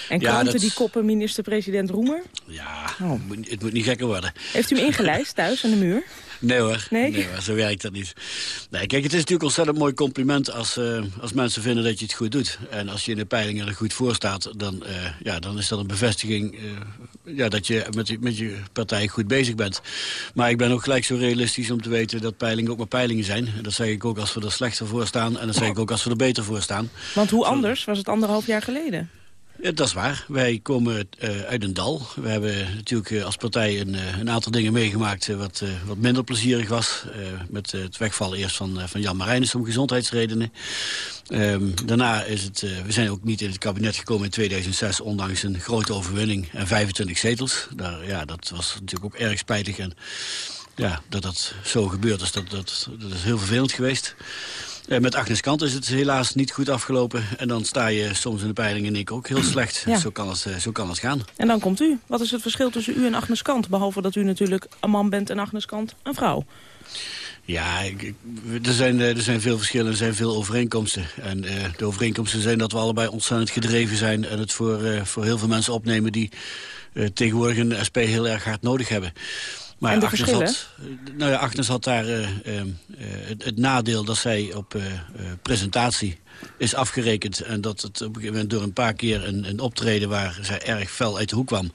En ja, kranten dat- die koppen minister-president Roemer? Ja, het, moet, het moet niet gekker worden. Heeft u hem ingelijst thuis aan de muur? Nee hoor, Nee? hoor, zo werkt dat niet. Nee, kijk, het is natuurlijk een ontzettend mooi compliment als, eh, als mensen vinden dat je het goed doet. En als je in de peilingen er goed voor staat, dan, eh, ja, dan is dat een bevestiging eh, ja, dat je met, je met je partij goed bezig bent. Maar ik ben ook gelijk zo realistisch om te weten dat peilingen ook maar peilingen zijn. En dat zeg ik ook als we er slechter voor staan en dat zeg ik ook als we er beter voor staan. Want hoe anders was het anderhalf jaar geleden? Ja, dat is waar. Wij komen uh, uit een dal. We hebben natuurlijk uh, als partij een, uh, een aantal dingen meegemaakt wat, wat minder plezierig was. met het wegvallen eerst van, van Jan Marijnis om gezondheidsredenen. Um, daarna is het, we zijn ook niet in het kabinet gekomen in 2006, ondanks een grote overwinning en 25 zetels. Daar, ja, dat was natuurlijk ook erg spijtig. En ja, dat dat zo gebeurd is, dat, dat, dat is heel vervelend geweest. Uh, met Agnes Kant is het helaas niet goed afgelopen. En dan sta je soms in de peilingen en ik ook heel slecht. Ja. Zo, kan het, uh, zo kan het gaan. En dan komt u. Wat is het verschil tussen u en Agnes Kant? Behalve dat u natuurlijk een man bent en Agnes Kant een vrouw. Ja, ik, er, zijn, er zijn veel verschillen, er zijn veel overeenkomsten. En uh, de overeenkomsten zijn dat we allebei ontzettend gedreven zijn... en het voor, uh, voor heel veel mensen opnemen die uh, tegenwoordig een SP heel erg hard nodig hebben. Maar en de Agnes verschillen? had, nou ja, Agnes had daar uh, uh, het, het, nadeel dat zij op uh, presentatie is afgerekend. En dat het op een gegeven moment door een paar keer een, een optreden waar zij erg fel uit de hoek kwam.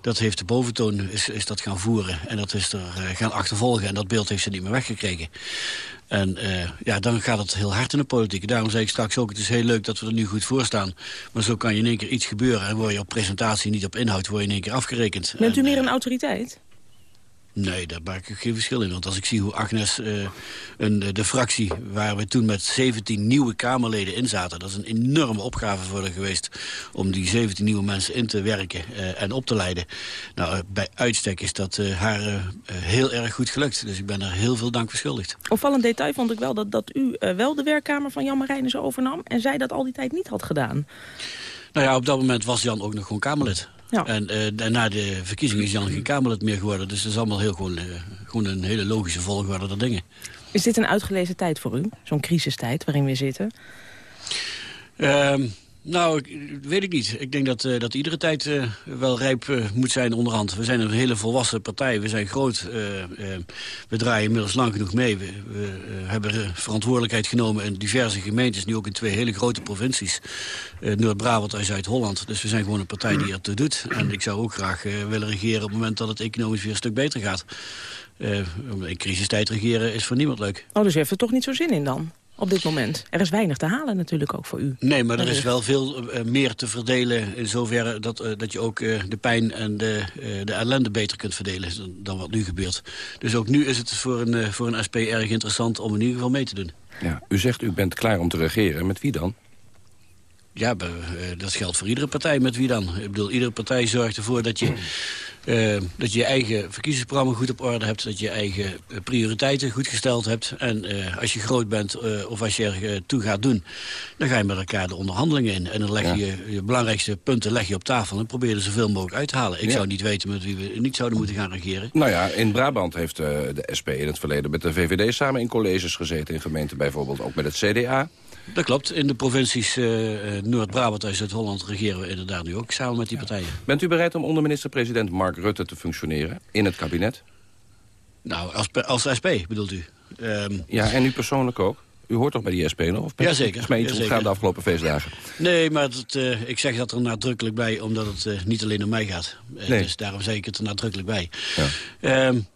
Dat heeft de boventoon is, is dat gaan voeren. En dat is er gaan achtervolgen. En dat beeld heeft ze niet meer weggekregen. En ja, dan gaat het heel hard in de politiek. Daarom zei ik straks ook, het is heel leuk dat we er nu goed voor staan. Maar zo kan je in één keer iets gebeuren. En word je op presentatie, niet op inhoud, word je in één keer afgerekend. Bent u en, meer een autoriteit? Nee, daar maak ik geen verschil in. Want als ik zie hoe Agnes, uh, een, de fractie... waar we toen met 17 nieuwe Kamerleden in zaten... dat is een enorme opgave voor haar geweest... om die 17 nieuwe mensen in te werken uh, en op te leiden. Nou, bij uitstek is dat haar heel erg goed gelukt. Dus ik ben er heel veel dank verschuldigd. Opvallend detail vond ik wel dat, dat u wel de werkkamer van Jan Marijnissen overnam... en zij dat al die tijd niet had gedaan. Nou ja, op dat moment was Jan ook nog gewoon Kamerlid. Ja. En uh, na de verkiezingen is Jan geen Kamerlid meer geworden. Dus dat is allemaal heel gewoon, uh, gewoon een hele logische volgorde der dingen. Is dit een uitgelezen tijd voor u? Zo'n crisistijd waarin we zitten? Um, nou, weet ik niet. Ik denk dat, uh, dat iedere tijd uh, wel rijp uh, moet zijn onderhand. We zijn een hele volwassen partij. We zijn groot. we draaien inmiddels lang genoeg mee. We, we hebben verantwoordelijkheid genomen in diverse gemeentes. Nu ook in twee hele grote provincies. Noord-Brabant en Zuid-Holland. Dus we zijn gewoon een partij die er toe doet. En ik zou ook graag willen regeren op het moment dat het economisch weer een stuk beter gaat. in crisistijd regeren is voor niemand leuk. Oh, dus je heeft er toch niet zo zin in dan? Op dit moment. Er is weinig te halen natuurlijk ook voor u. Nee, maar er is wel veel uh, meer te verdelen... in zoverre dat, uh, dat je ook uh, de pijn en de, de ellende beter kunt verdelen... Dan, dan, wat nu gebeurt. Dus ook nu is het voor een, voor een SP erg interessant om in ieder geval mee te doen. Ja, u zegt u bent klaar om te regeren. Met wie dan? Ja, dat geldt voor iedere partij. Met wie dan? Ik bedoel, iedere partij zorgt ervoor dat je uh, dat je je eigen verkiezingsprogramma goed op orde hebt. Dat je je eigen eh, prioriteiten goed gesteld hebt. En uh, als je groot bent uh, of als je er toe gaat doen... dan ga je met elkaar de onderhandelingen in. En dan leg je ja. je belangrijkste punten leg je op tafel... en probeer er zoveel mogelijk uit te halen. Ik ja. zou niet weten met wie we niet zouden moeten gaan regeren. Nou ja, in Brabant heeft de SP in het verleden met de VVD samen in colleges gezeten... in gemeenten bijvoorbeeld ook met het CDA... Dat klopt. In de provincies uh, Noord-Brabant en Zuid-Holland regeren we inderdaad nu ook samen met die partijen. Bent u bereid om onder minister-president Mark Rutte te functioneren in het kabinet? Nou, als, als SP bedoelt u? Um... Ja, en u persoonlijk ook? U hoort toch bij die SP nog? Of ja, zeker. Is mij iets ontgaan de afgelopen feestdagen? Nee, maar uh, ik zeg dat er nadrukkelijk bij... omdat het uh, niet alleen om mij gaat. Uh, nee. Dus daarom zeg ik het er nadrukkelijk bij. Ja. Um,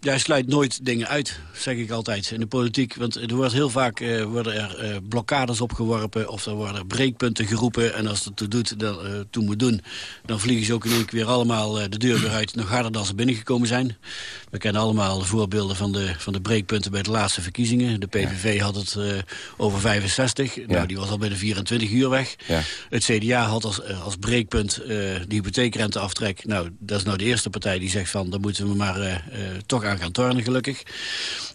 Jij sluit nooit dingen uit, zeg ik altijd, in de politiek. Want er wordt heel vaak uh, worden er uh, blokkades opgeworpen... of er worden breekpunten geroepen. En als het toe, doet, dan, uh, toe moet doen... dan vliegen ze ook in één keer weer allemaal de deur weer uit... nog harder dan ze binnengekomen zijn. We kennen allemaal de voorbeelden van de, van de breekpunten... bij de laatste verkiezingen. De PVV had het over 65. Ja. Nou, die was al binnen 24 uur weg. Ja. Het CDA had als, als breekpunt de hypotheekrenteaftrek. Nou, dat is nou de eerste partij die zegt van... dan moeten we maar toch aan gaan tornen, gelukkig.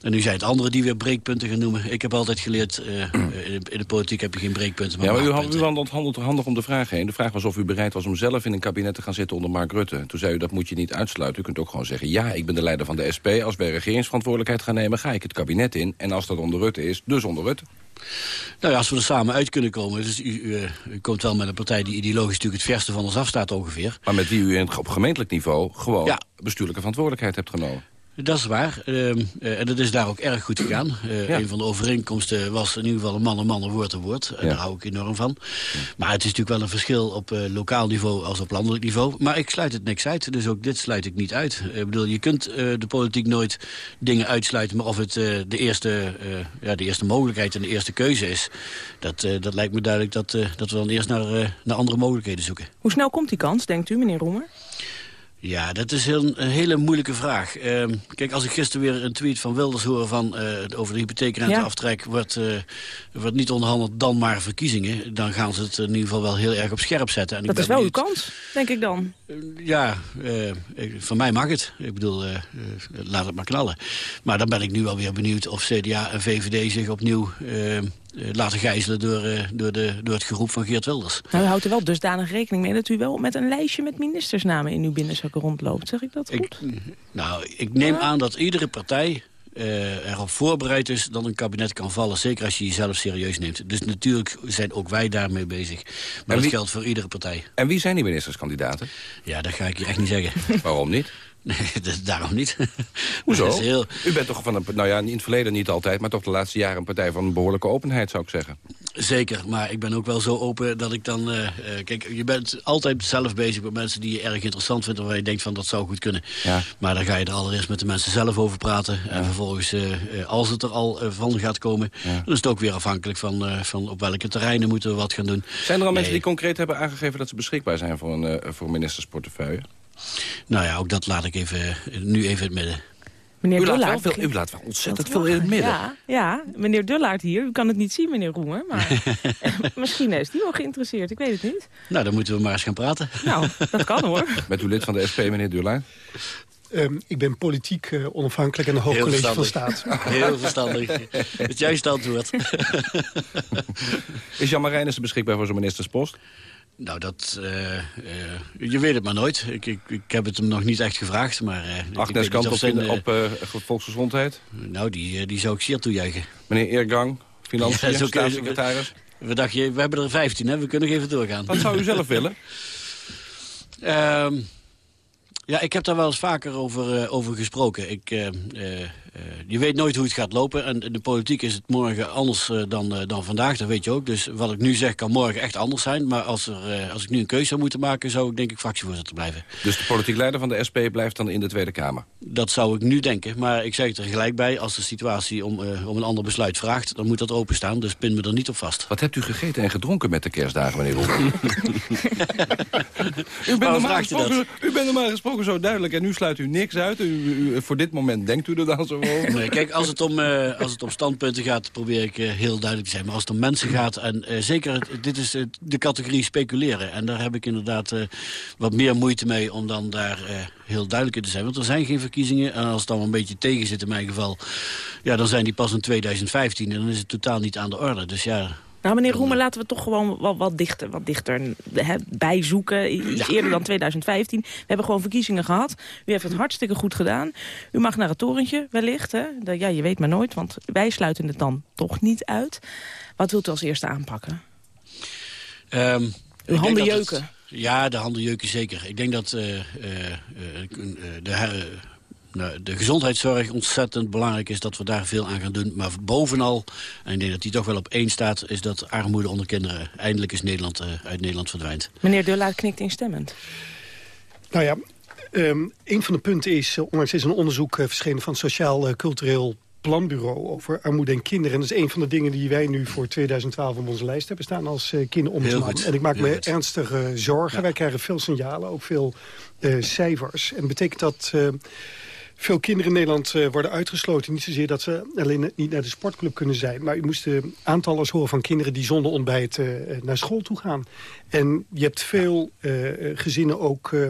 En nu zijn het anderen die weer breekpunten gaan noemen. Ik heb altijd geleerd, uh, in, de, in, de, politiek heb je geen breekpunten, maar Ja, maar u, had, u handelt handig om de vraag heen. De vraag was of u bereid was om zelf in een kabinet te gaan zitten onder Mark Rutte. Toen zei u, dat moet je niet uitsluiten. U kunt ook gewoon zeggen, ja, ik ben de leider van de SP. Als wij regeringsverantwoordelijkheid gaan nemen, ga ik het kabinet in. En als dat onder Rutte is, dus onder Rutte. Nou ja, als we er samen uit kunnen komen. Dus u, u, u, komt wel met een partij die ideologisch natuurlijk het verste van ons afstaat ongeveer. Maar met wie u in, op gemeentelijk niveau gewoon ja. bestuurlijke verantwoordelijkheid hebt genomen. Dat is waar. Uh, uh, en dat is daar ook erg goed gegaan. Uh, ja. Een van de overeenkomsten was in ieder geval een man een man, een woord woord. En ja. daar hou ik enorm van. Maar het is natuurlijk wel een verschil op lokaal niveau als op landelijk niveau. Maar ik sluit het niks uit. Dus ook dit sluit ik niet uit. Ik bedoel, je kunt de politiek nooit dingen uitsluiten. Maar of het de, eerste, ja, de eerste mogelijkheid en de eerste keuze is... dat, dat lijkt me duidelijk dat, dat we dan eerst naar, naar andere mogelijkheden zoeken. Hoe snel komt die kans, denkt u, meneer Roemer? Ja, dat is heel, een hele moeilijke vraag. Uh, kijk, als ik gisteren weer een tweet van Wilders hoor van, uh, over de hypotheekrenteaftrek... Ja. Wordt, uh, wordt niet onderhandeld dan maar verkiezingen... dan gaan ze het in ieder geval wel heel erg op scherp zetten. En dat is wel benieuwd... uw kans, denk ik dan. ja, van mij mag het. Ik bedoel, laat het maar knallen. Maar dan ben ik nu alweer benieuwd of CDA en VVD zich opnieuw... laten gijzelen door, door, de, door het geroep van Geert Wilders. Nou, u houdt er wel dusdanig rekening mee dat u wel met een lijstje met ministersnamen in uw binnenzak rondloopt. Zeg ik dat goed? Ik, nou, ik neem ja. aan dat iedere partij uh, erop voorbereid is dat een kabinet kan vallen. Zeker als je jezelf serieus neemt. Dus natuurlijk zijn ook wij daarmee bezig. Maar wie, dat geldt voor iedere partij. En wie zijn die ministerskandidaten? Ja, dat ga ik je echt niet zeggen. Waarom niet? Nee, daarom niet. Hoezo? Heel... U bent toch van een, nou ja, in het verleden niet altijd... maar toch de laatste jaren een partij van een behoorlijke openheid, zou ik zeggen. Zeker, maar ik ben ook wel zo open dat ik dan... Uh, kijk, je bent altijd zelf bezig met mensen die je erg interessant vindt... waar je denkt van dat zou goed kunnen. Ja. Maar dan ga je er allereerst met de mensen zelf over praten. Ja. En vervolgens, uh, als het er al van gaat komen... Ja. dan is het ook weer afhankelijk van, van op welke terreinen moeten we wat gaan doen. Zijn er al nee. mensen die concreet hebben aangegeven... dat ze beschikbaar zijn voor een, voor ministersportefeuille? Nou ja, ook dat laat ik even, nu even in het midden. Meneer u, laat wel u laat wel ontzettend veel in het midden. Ja, ja, meneer Dullaert hier. U kan het niet zien, meneer Roemer. Maar misschien is die wel geïnteresseerd. Ik weet het niet. Nou, dan moeten we maar eens gaan praten. Nou, dat kan hoor. Bent u lid van de SP, meneer Durlaar? Ehm, ik ben politiek eh, onafhankelijk en een hoog Heel college van staat. Heel verstandig. Het juiste antwoord. Is Jan Marijnissen beschikbaar voor zijn ministerspost? Nou, dat... eh, eh, je weet het maar nooit. Ik, ik, ik heb het hem nog niet echt gevraagd, maar... ik Agnes of op, zijn, in- op volksgezondheid? Nou, die, die zou ik zeer toejuichen. Meneer Eergang, financiën, Ja, staatssecretaris? We, dachten, we hebben er 15, hè? we kunnen nog even doorgaan. Wat zou u zelf willen? Ja, ik heb daar wel eens vaker over, eh, over gesproken. Ik, eh, eh, je weet nooit hoe het gaat lopen. En in de politiek is het morgen anders dan, dan vandaag, dat weet je ook. Dus wat ik nu zeg kan morgen echt anders zijn. Maar als, er, als ik nu een keuze zou moeten maken... zou ik denk ik fractievoorzitter blijven. Dus de politiek leider van de SP blijft dan in de Tweede Kamer? Dat zou ik nu denken. Maar ik zeg het er gelijk bij. Als de situatie om, om een ander besluit vraagt... dan moet dat openstaan. Dus pin me er niet op vast. Wat hebt u gegeten en gedronken met de kerstdagen, meneer Roemer? u, bent normaal gesproken, u bent normaal gesproken zo duidelijk en nu sluit u niks uit. U, u- voor dit moment denkt u er dan zo over? Nee, kijk, als het, om, eh, als het om standpunten gaat, probeer ik eh, heel duidelijk te zijn. Maar als het om mensen gaat, en eh, zeker, het- dit is de categorie speculeren. En daar heb ik inderdaad wat meer moeite mee om dan daar heel duidelijk in te zijn. Want er zijn geen verkiezingen. En als het dan een beetje tegen zit in mijn geval, ja, dan zijn die pas in 2015. En dan is het totaal niet aan de orde. Dus ja, Nou, meneer Roemer, laten we toch gewoon wat, wat dichter, wat dichter hè, bijzoeken. Iets eerder dan 2015. We hebben gewoon verkiezingen gehad. U heeft het hartstikke goed gedaan. U mag naar het torentje, wellicht. Hè? Ja, je weet maar nooit, want wij sluiten het dan toch niet uit. Wat wilt u als eerste aanpakken? Ik denk handen het- jeuken. ja, de handen jeuken zeker. Ik denk dat eh, eh, eh, de, de gezondheidszorg ontzettend belangrijk is dat we daar veel aan gaan doen. Maar bovenal, en ik denk dat die toch wel op één staat... is dat armoede onder kinderen eindelijk eens Nederland, eh, uit Nederland verdwijnt. Meneer Dullaert knikt instemmend. Nou ja, ehm, een van de punten is, eh, onlangs is een onderzoek eh, verschenen van het Sociaal Cultureel Planbureau over armoede en kinderen. En dat is een van de dingen die wij nu voor 2012 op onze lijst hebben staan als kinderombudsman. Goed. En ik maak Heel me goed. ernstige zorgen. Wij krijgen veel signalen, ook veel eh, cijfers. En betekent dat... veel kinderen in Nederland eh, worden uitgesloten. Niet zozeer dat ze alleen niet naar de sportclub kunnen zijn. Maar u moest de aantallen eens horen van kinderen die zonder ontbijt eh, naar school toe gaan. En je hebt veel eh, eh, gezinnen ook... eh,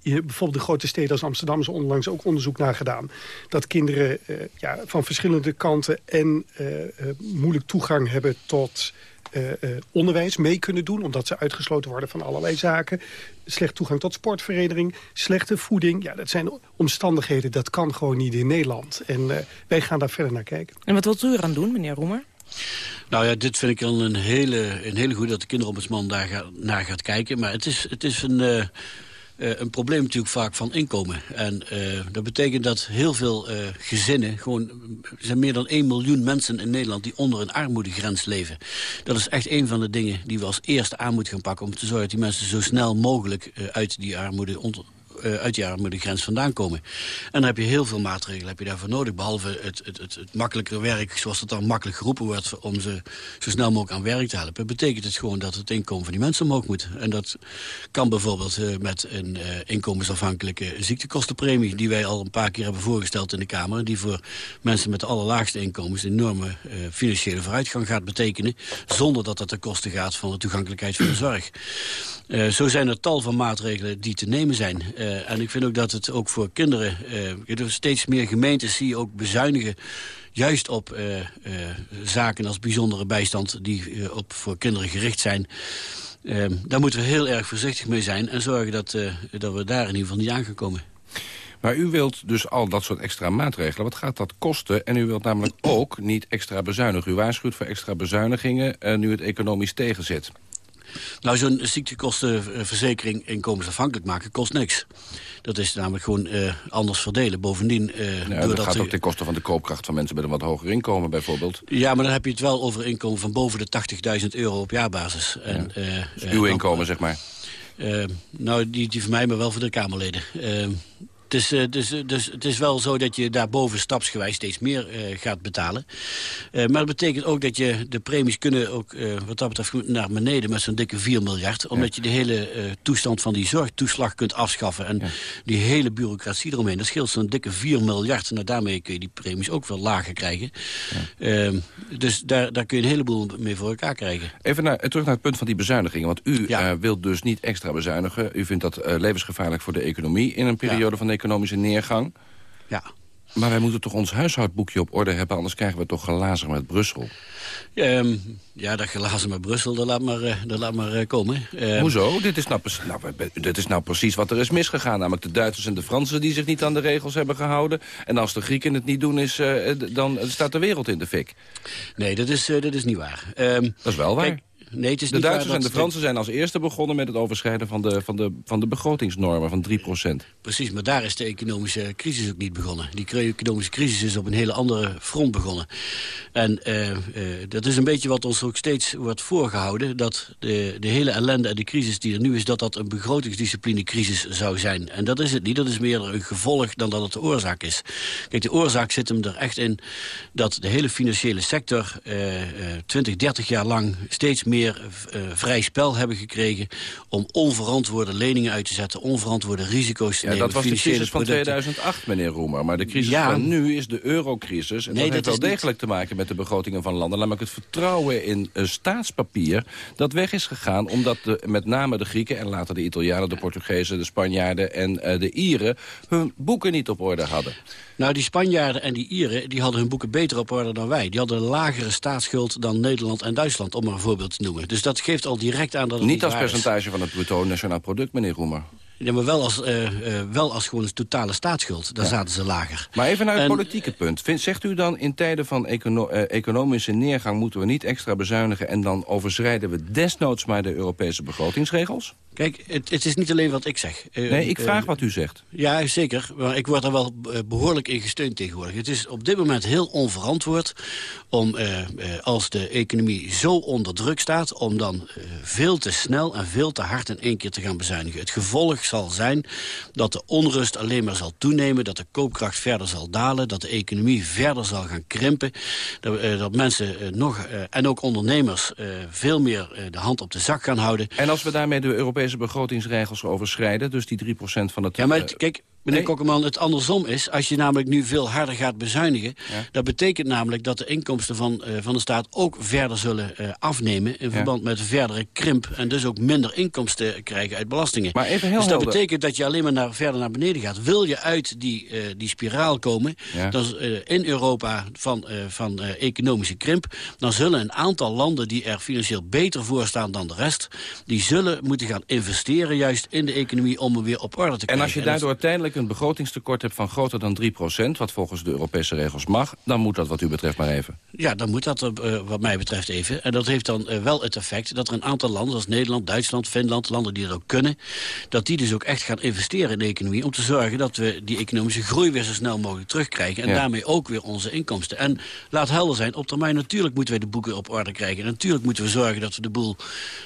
je, bijvoorbeeld de grote steden als Amsterdam is onlangs ook onderzoek naar gedaan. Dat kinderen eh, ja, van verschillende kanten en eh, eh, moeilijk toegang hebben tot eh, eh, onderwijs mee kunnen doen. Omdat ze uitgesloten worden van allerlei zaken. Slecht toegang tot sportvereniging, slechte voeding. Ja, dat zijn omstandigheden, dat kan gewoon niet in Nederland. En eh, wij gaan daar verder naar kijken. En wat wilt u eraan doen, meneer Roemer? Nou ja, dit vind ik dan een hele, een hele goede dat de kinderombudsman daar naar gaat kijken. Maar het is, het is een, eh, eh, een probleem natuurlijk vaak van inkomen. En eh, dat betekent dat heel veel eh, gezinnen, gewoon, er zijn meer dan 1 miljoen mensen in Nederland die onder een armoedegrens leven. Dat is echt een van de dingen die we als eerste aan moeten gaan pakken om te zorgen dat die mensen zo snel mogelijk uit die armoede uit die armoedegrens vandaan komen. En dan heb je heel veel maatregelen heb je daarvoor nodig. Behalve het, het, het, het makkelijker werk, zoals dat dan makkelijk geroepen wordt... om ze zo snel mogelijk aan werk te helpen... betekent het gewoon dat het inkomen van die mensen omhoog moet. En dat kan bijvoorbeeld eh, met een eh, inkomensafhankelijke ziektekostenpremie... die wij al een paar keer hebben voorgesteld in de Kamer... die voor mensen met de allerlaagste inkomens... enorme eh, financiële vooruitgang gaat betekenen... zonder dat dat ten koste gaat van de toegankelijkheid van de zorg. Eh, zo zijn er tal van maatregelen die te nemen zijn. Eh, en ik vind ook dat het ook voor kinderen... eh, er steeds meer gemeentes zie je ook bezuinigen... juist op eh, zaken als bijzondere bijstand... die op, voor kinderen gericht zijn. Eh, daar moeten we heel erg voorzichtig mee zijn... en zorgen dat, dat we daar in ieder geval niet aan gaan komen. Maar u wilt dus al dat soort extra maatregelen. Wat gaat dat kosten? En u wilt namelijk ook niet extra bezuinigen. U waarschuwt voor extra bezuinigingen nu het economisch tegenzit. Nou, zo'n ziektekostenverzekering inkomensafhankelijk maken kost niks. Dat is namelijk gewoon eh, anders verdelen. Bovendien... eh Ja, dat gaat ook ten koste van de koopkracht van mensen met een wat hoger inkomen bijvoorbeeld. Ja, maar dan heb je het wel over inkomen van boven de 80.000 euro op jaarbasis. En, eh, Dus eh, uw dan- inkomen, zeg maar. eh, nou, die, die van mij, maar wel voor de Kamerleden. Eh, Dus, uh, dus, dus het is wel zo dat je daarboven stapsgewijs steeds meer uh, gaat betalen. Uh, maar dat betekent ook dat je de premies kunnen ook wat dat betreft naar beneden met zo'n dikke 4 miljard. Omdat je de hele toestand van die zorgtoeslag kunt afschaffen. En die hele bureaucratie eromheen, dat scheelt zo'n dikke 4 miljard. Nou, daarmee kun je die premies ook veel lager krijgen. Ehm, dus daar, daar kun je een heleboel mee voor elkaar krijgen. Even naar, terug naar het punt van die bezuinigingen. Want u wilt dus niet extra bezuinigen. U vindt dat levensgevaarlijk voor de economie in een periode van economische neergang. Ja. Maar wij moeten toch ons huishoudboekje op orde hebben... anders krijgen we toch glazen met Brussel. Um, ja, dat glazen met Brussel, dat laat maar, uh, dat laat maar uh, komen. Um, Hoezo? Dit is, nou, nou, dit is nou precies wat er is misgegaan. Namelijk de Duitsers en de Fransen die zich niet aan de regels hebben gehouden. En als de Grieken het niet doen, is, uh, dan staat de wereld in de fik. Nee, dat is, dat is niet waar. Um, dat is wel waar. Kijk, Nee, het is de Duitsers en de Fransen zijn als eerste begonnen met het overschrijden van de, van de, van de begrotingsnormen van 3% Precies, maar daar is de economische crisis ook niet begonnen. Die economische crisis is op een hele andere front begonnen. En uh, uh, dat is een beetje wat ons ook steeds wordt voorgehouden... dat de, de hele ellende en de crisis die er nu is... dat dat een begrotingsdisciplinecrisis zou zijn. En dat is het niet. Dat is meer een gevolg dan dat het de oorzaak is. Kijk, de oorzaak zit hem er echt in... dat de hele financiële sector uh, 20, 30 jaar lang steeds meer uh, vrij spel hebben gekregen... om onverantwoorde leningen uit te zetten, onverantwoorde risico's te ja, nemen. Dat was de crisis van 2008, meneer Roemer. Maar de crisis van nu is de eurocrisis. En nee, dat, heeft wel degelijk te maken met de begrotingen van landen. Namelijk het vertrouwen in uh, staatspapier dat weg is gegaan... omdat de, met name de Grieken en later de Italianen, de Portugezen... de Spanjaarden en uh, de Ieren hun boeken niet op orde hadden. Nou, die Spanjaarden en die Ieren die hadden hun boeken beter op orde dan wij. Die hadden een lagere staatsschuld dan Nederland en Duitsland, om maar een voorbeeld te noemen. Dus dat geeft al direct aan dat het niet, niet als percentage van het bruto nationaal product, meneer Roemer. Ja, maar wel als, uh, uh, wel als gewoon een totale staatsschuld. Daar ja. zaten ze lager. Maar even naar het en, politieke punt. Vindt, zegt u dan in tijden van econo uh, economische neergang... moeten we niet extra bezuinigen... en dan overschrijden we desnoods maar de Europese begrotingsregels? Kijk, het, het is niet alleen wat ik zeg. nee, ik vraag wat u zegt. Ja, zeker. Maar ik word er wel behoorlijk in gesteund tegenwoordig. Het is op dit moment heel onverantwoord... om als de economie zo onder druk staat... om dan veel te snel en veel te hard in één keer te gaan bezuinigen. Het gevolg zal zijn dat de onrust alleen maar zal toenemen... dat de koopkracht verder zal dalen, dat de economie verder zal gaan krimpen... dat, uh, dat mensen uh, nog, uh, en ook ondernemers veel meer de hand op de zak gaan houden. En als we daarmee de Europese begrotingsregels overschrijden... dus die 3% van het... Ja, maar kijk, Meneer nee. Kokkerman, het andersom is, als je namelijk nu veel harder gaat bezuinigen... Ja. dat betekent namelijk dat de inkomsten van, uh, van de staat ook verder zullen uh, afnemen... in verband met verdere krimp en dus ook minder inkomsten krijgen uit belastingen. Maar even heel dus dat helder. betekent dat je alleen maar naar, verder naar beneden gaat. Wil je uit die, uh, die spiraal komen, ja. dan, in Europa van, van economische krimp... dan zullen een aantal landen die er financieel beter voor staan dan de rest... die zullen moeten gaan investeren juist in de economie om hem weer op orde te krijgen. En als je daardoor uiteindelijk een begrotingstekort hebt van groter dan 3% wat volgens de Europese regels mag... dan moet dat wat u betreft maar even. Ja, dan moet dat uh, wat mij betreft even. En dat heeft dan uh, wel het effect dat er een aantal landen... zoals Nederland, Duitsland, Finland, landen die dat ook kunnen... dat die dus ook echt gaan investeren in de economie... om te zorgen dat we die economische groei weer zo snel mogelijk terugkrijgen... en ja. daarmee ook weer onze inkomsten. En laat helder zijn, op termijn natuurlijk moeten we de boeken op orde krijgen. En natuurlijk moeten we zorgen dat we de boel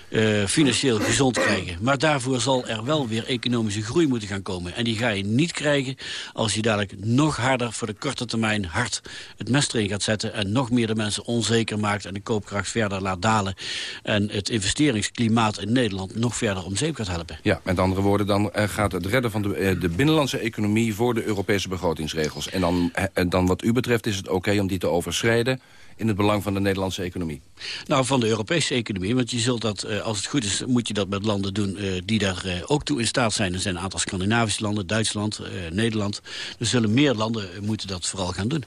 uh, financieel gezond krijgen. Maar daarvoor zal er wel weer economische groei moeten gaan komen. En die ga je niet krijgen als je dadelijk nog harder voor de korte termijn hard het mes erin gaat zetten... en nog meer de mensen onzeker maakt en de koopkracht verder laat dalen... en het investeringsklimaat in Nederland nog verder om zeep gaat helpen. Ja, met andere woorden, dan uh, gaat het redden van de, uh, de binnenlandse economie... voor de Europese begrotingsregels. En dan, uh, dan wat u betreft is het oké om die te overschrijden in het belang van de Nederlandse economie? Nou, van de Europese economie. Want je zult dat, uh, als het goed is, moet je dat met landen doen uh, die daar uh, ook toe in staat zijn. Er zijn een aantal Scandinavische landen, Duitsland, Nederland. Er zullen meer landen moeten dat vooral gaan doen.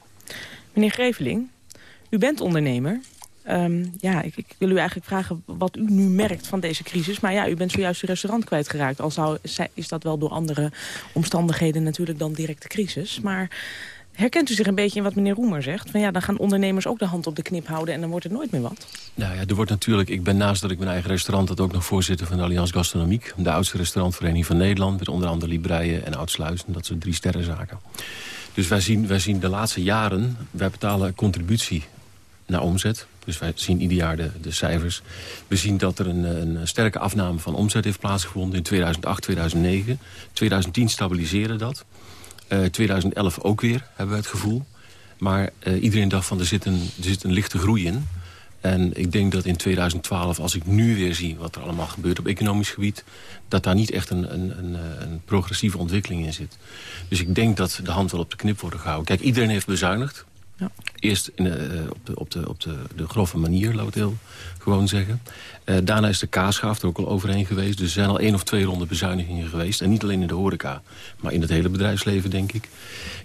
Meneer Greveling, u bent ondernemer. Um, ja, ik, ik, wil u eigenlijk vragen wat u nu merkt van deze crisis. Maar ja, u bent zojuist uw restaurant kwijtgeraakt. Al zou, is dat wel door andere omstandigheden natuurlijk dan directe crisis. Maar Herkent u zich een beetje in wat meneer Roemer zegt? Van ja, dan gaan ondernemers ook de hand op de knip houden en dan wordt het nooit meer wat. Nou ja, er wordt natuurlijk, ik ben naast dat ik mijn eigen restaurant... dat ook nog voorzitter van de Allianz Gastronomiek. De oudste restaurantvereniging van Nederland. Met onder andere Libreien en Oudsluis. En dat zijn drie sterrenzaken. Dus wij zien, wij zien de laatste jaren, wij betalen contributie naar omzet. Dus wij zien ieder jaar de, de cijfers. We zien dat er een, een, sterke afname van omzet heeft plaatsgevonden in 2008, 2009. 2010 stabiliseerde dat. 2011 ook weer, hebben we het gevoel. Maar iedereen dacht van er zit, een, er zit een lichte groei in. En ik denk dat in 2012, als ik nu weer zie wat er allemaal gebeurt op economisch gebied... dat daar niet echt een, een, een, een progressieve ontwikkeling in zit. Dus ik denk dat de hand wel op de knip wordt gehouden. Kijk, iedereen heeft bezuinigd. Ja. Eerst in, uh, op, de, op, de, op de, de grove manier, laat ik het heel gewoon zeggen. Uh, daarna is de kaasschaaf er ook al overheen geweest. Dus er zijn al één of twee ronde bezuinigingen geweest. En niet alleen in de horeca, maar in het hele bedrijfsleven, denk ik.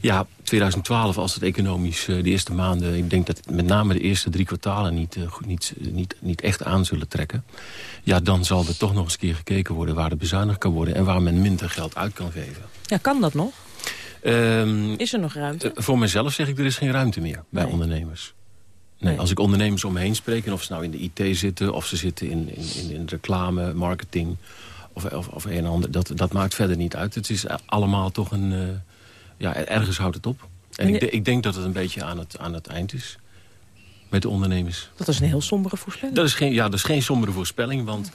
Ja, 2012, als het economisch uh, de eerste maanden... ik denk dat met name de eerste drie kwartalen niet, uh, niet, niet, niet echt aan zullen trekken... ja, dan zal er toch nog eens een keer gekeken worden... waar er bezuinigd kan worden en waar men minder geld uit kan geven. Ja, kan dat nog? Um, is er nog ruimte? voor mezelf zeg ik, er is geen ruimte meer bij nee. ondernemers. Nee, nee, als ik ondernemers om me heen spreek... en of ze nou in de IT zitten... of ze zitten in, in, in reclame, marketing... of, of, of een en ander, dat, dat maakt verder niet uit. Het is allemaal toch een... Uh, ja, ergens houdt het op. En ik, ik, denk dat het een beetje aan het, aan het eind is. Met de ondernemers. Dat is een heel sombere voorspelling. Dat is geen, ja, dat is geen sombere voorspelling, want...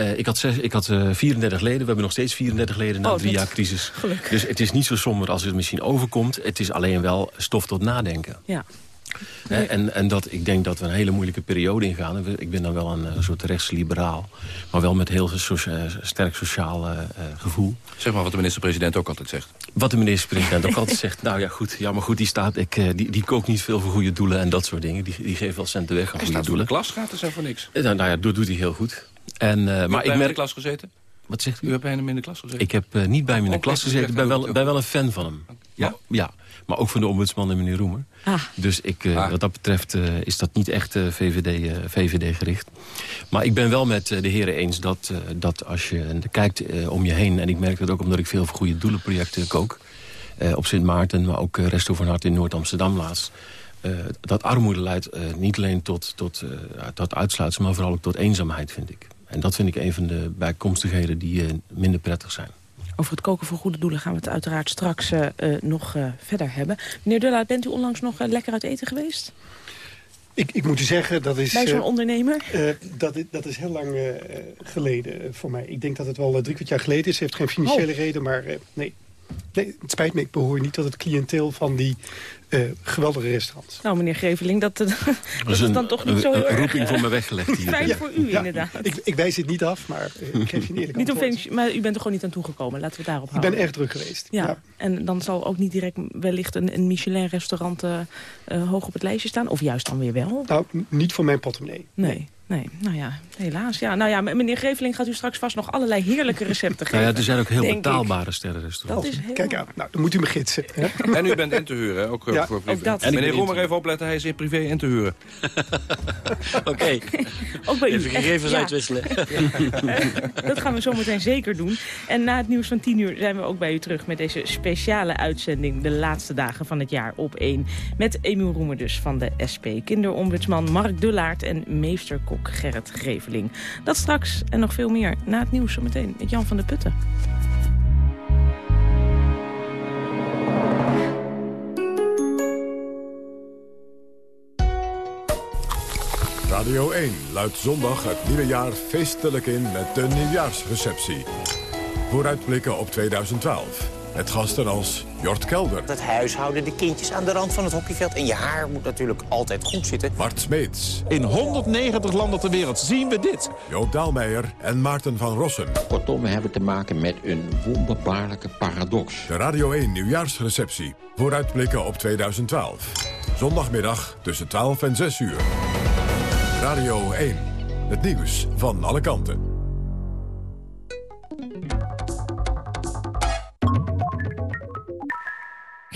Uh, ik had, zes, ik had uh, 34 leden. We hebben nog steeds 34 leden na oh, drie jaar crisis. Gelukkig. Dus het is niet zo somber als het misschien overkomt. Het is alleen wel stof tot nadenken. Ja. Nee. En, en dat, ik denk dat we een hele moeilijke periode ingaan. Ik ben dan wel een, een soort rechtsliberaal. Maar wel met heel socia sterk sociaal uh, gevoel. Zeg maar wat de minister-president ook altijd zegt. Wat de minister-president ook altijd zegt. Nou ja, goed. Ja, maar goed, die, staat, ik, die, die kookt niet veel voor goede doelen en dat soort dingen. Die, die geeft wel centen weg aan hij goede doelen. de klas gratis en voor niks. Nou, nou ja, dat doet hij heel goed. En, uh, maar ik merk... in de klas gezeten? Wat zegt u? U hebt bij hem in de klas gezeten? Ik heb uh, niet bij hem in de klas gezeten. Ik ben wel, ben wel een fan van hem. Ja? Maar, ja. Maar ook van de ombudsman en meneer Roemer. Ah. Dus ik, uh, ah. wat dat betreft uh, is dat niet echt uh, VVD, VVD gericht. Maar ik ben wel met de heren eens dat, dat als je kijkt om je heen... en ik merk dat ook omdat ik veel voor goede doelenprojecten kook... op Sint Maarten, maar ook Resto van Hart in Noord-Amsterdam laatst... dat armoede leidt niet alleen tot, tot, tot uitsluitsel... maar vooral ook tot eenzaamheid, vind ik. En dat vind ik een van de bijkomstigheden die minder prettig zijn. Over het koken voor goede doelen gaan we het uiteraard straks uh, uh, nog uh, verder hebben. Meneer Dullaert, bent u onlangs nog lekker uit eten geweest? Ik, ik moet u zeggen, dat is... Bij zo'n ondernemer? dat, is, dat is heel lang geleden voor mij. Ik denk dat het wel drie kwart jaar geleden is. Het heeft geen financiële oh. reden, maar nee. Nee, het spijt me, ik behoor niet tot het cliënteel van die uh, geweldige restaurants. Nou, meneer Greveling, dat, dat, dat is, een, dan toch niet zo heel Een roeping voor me weggelegd hier. Fijn ja, voor u, ja, inderdaad. Ik, ik wijs het niet af, maar uh, ik geef je een eerlijk niet antwoord. Maar u bent er gewoon niet aan toegekomen, laten we het daarop ik houden. ben erg druk geweest. Ja, ja. en dan zal ook niet direct wellicht een, een Michelin-restaurant uh, hoog op het lijstje staan? Of juist dan weer wel? Nou, niet voor mijn portemonnee. Nee. Nee, nou ja, helaas. Ja, nou ja, meneer Greveling gaat u straks vast nog allerlei heerlijke recepten geven. Nou ja, er zijn ook heel betaalbare sterrenrestaurants. Dat is heel... Kijk aan, nou, dan moet u me gidsen. Hè? En u bent in te huren, ook ja, voor privé. En meneer Roemer even opletten, hij is in privé in te huren. Oké. Okay. ook bij u. Even gegevens ja. uitwisselen. dat gaan we zometeen zeker doen. En na het nieuws van 10 uur zijn we ook bij u terug met deze speciale uitzending. De laatste dagen van het jaar op 1. Met Emiel Roemer dus van de SP. Kinderombudsman Mark Dullaert en meesterkok Gerrit Greveling. Dat straks en nog veel meer na het nieuws zometeen met Jan van der Putten. Radio 1 luidt zondag het nieuwe jaar feestelijk in met de nieuwjaarsreceptie. Vooruitblikken op 2012. Met gasten als Jort Kelder. Het huishouden, de kindjes aan de rand van het hockeyveld. En je haar moet natuurlijk altijd goed zitten. Bart Smeets. In 190 landen ter wereld zien we dit. Joop Daalmeijer en Maarten van Rossum. Kortom, we hebben te maken met een wonderbaarlijke paradox. De Radio 1 nieuwjaarsreceptie. Vooruitblikken op 2012. Zondagmiddag tussen 12 en 6 uur. Radio 1. Het nieuws van alle kanten.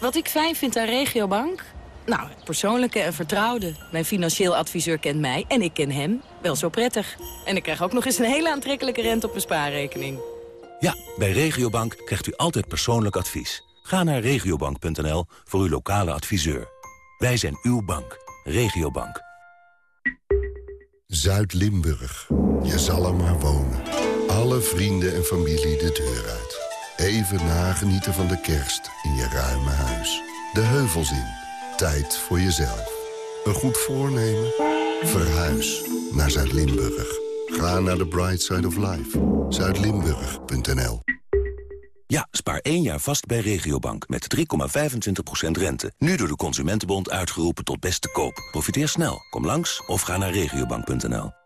Wat ik fijn vind aan Regiobank? Nou, het persoonlijke en vertrouwde. Mijn financieel adviseur kent mij en ik ken hem wel zo prettig. En ik krijg ook nog eens een hele aantrekkelijke rente op mijn spaarrekening. Ja, bij Regiobank krijgt u altijd persoonlijk advies. Ga naar regiobank.nl voor uw lokale adviseur. Wij zijn uw bank. Regiobank. Zuid-Limburg. Je zal er maar wonen. Alle vrienden en familie de deur uit. Even nagenieten van de kerst in je ruime huis. De heuvels in. Tijd voor jezelf. Een goed voornemen? Verhuis naar Zuid-Limburg. Ga naar de Bright Side of Life. Zuidlimburg.nl Ja, spaar één jaar vast bij Regiobank met 3,25% rente. Nu door de Consumentenbond uitgeroepen tot beste koop. Profiteer snel. Kom langs of ga naar regiobank.nl.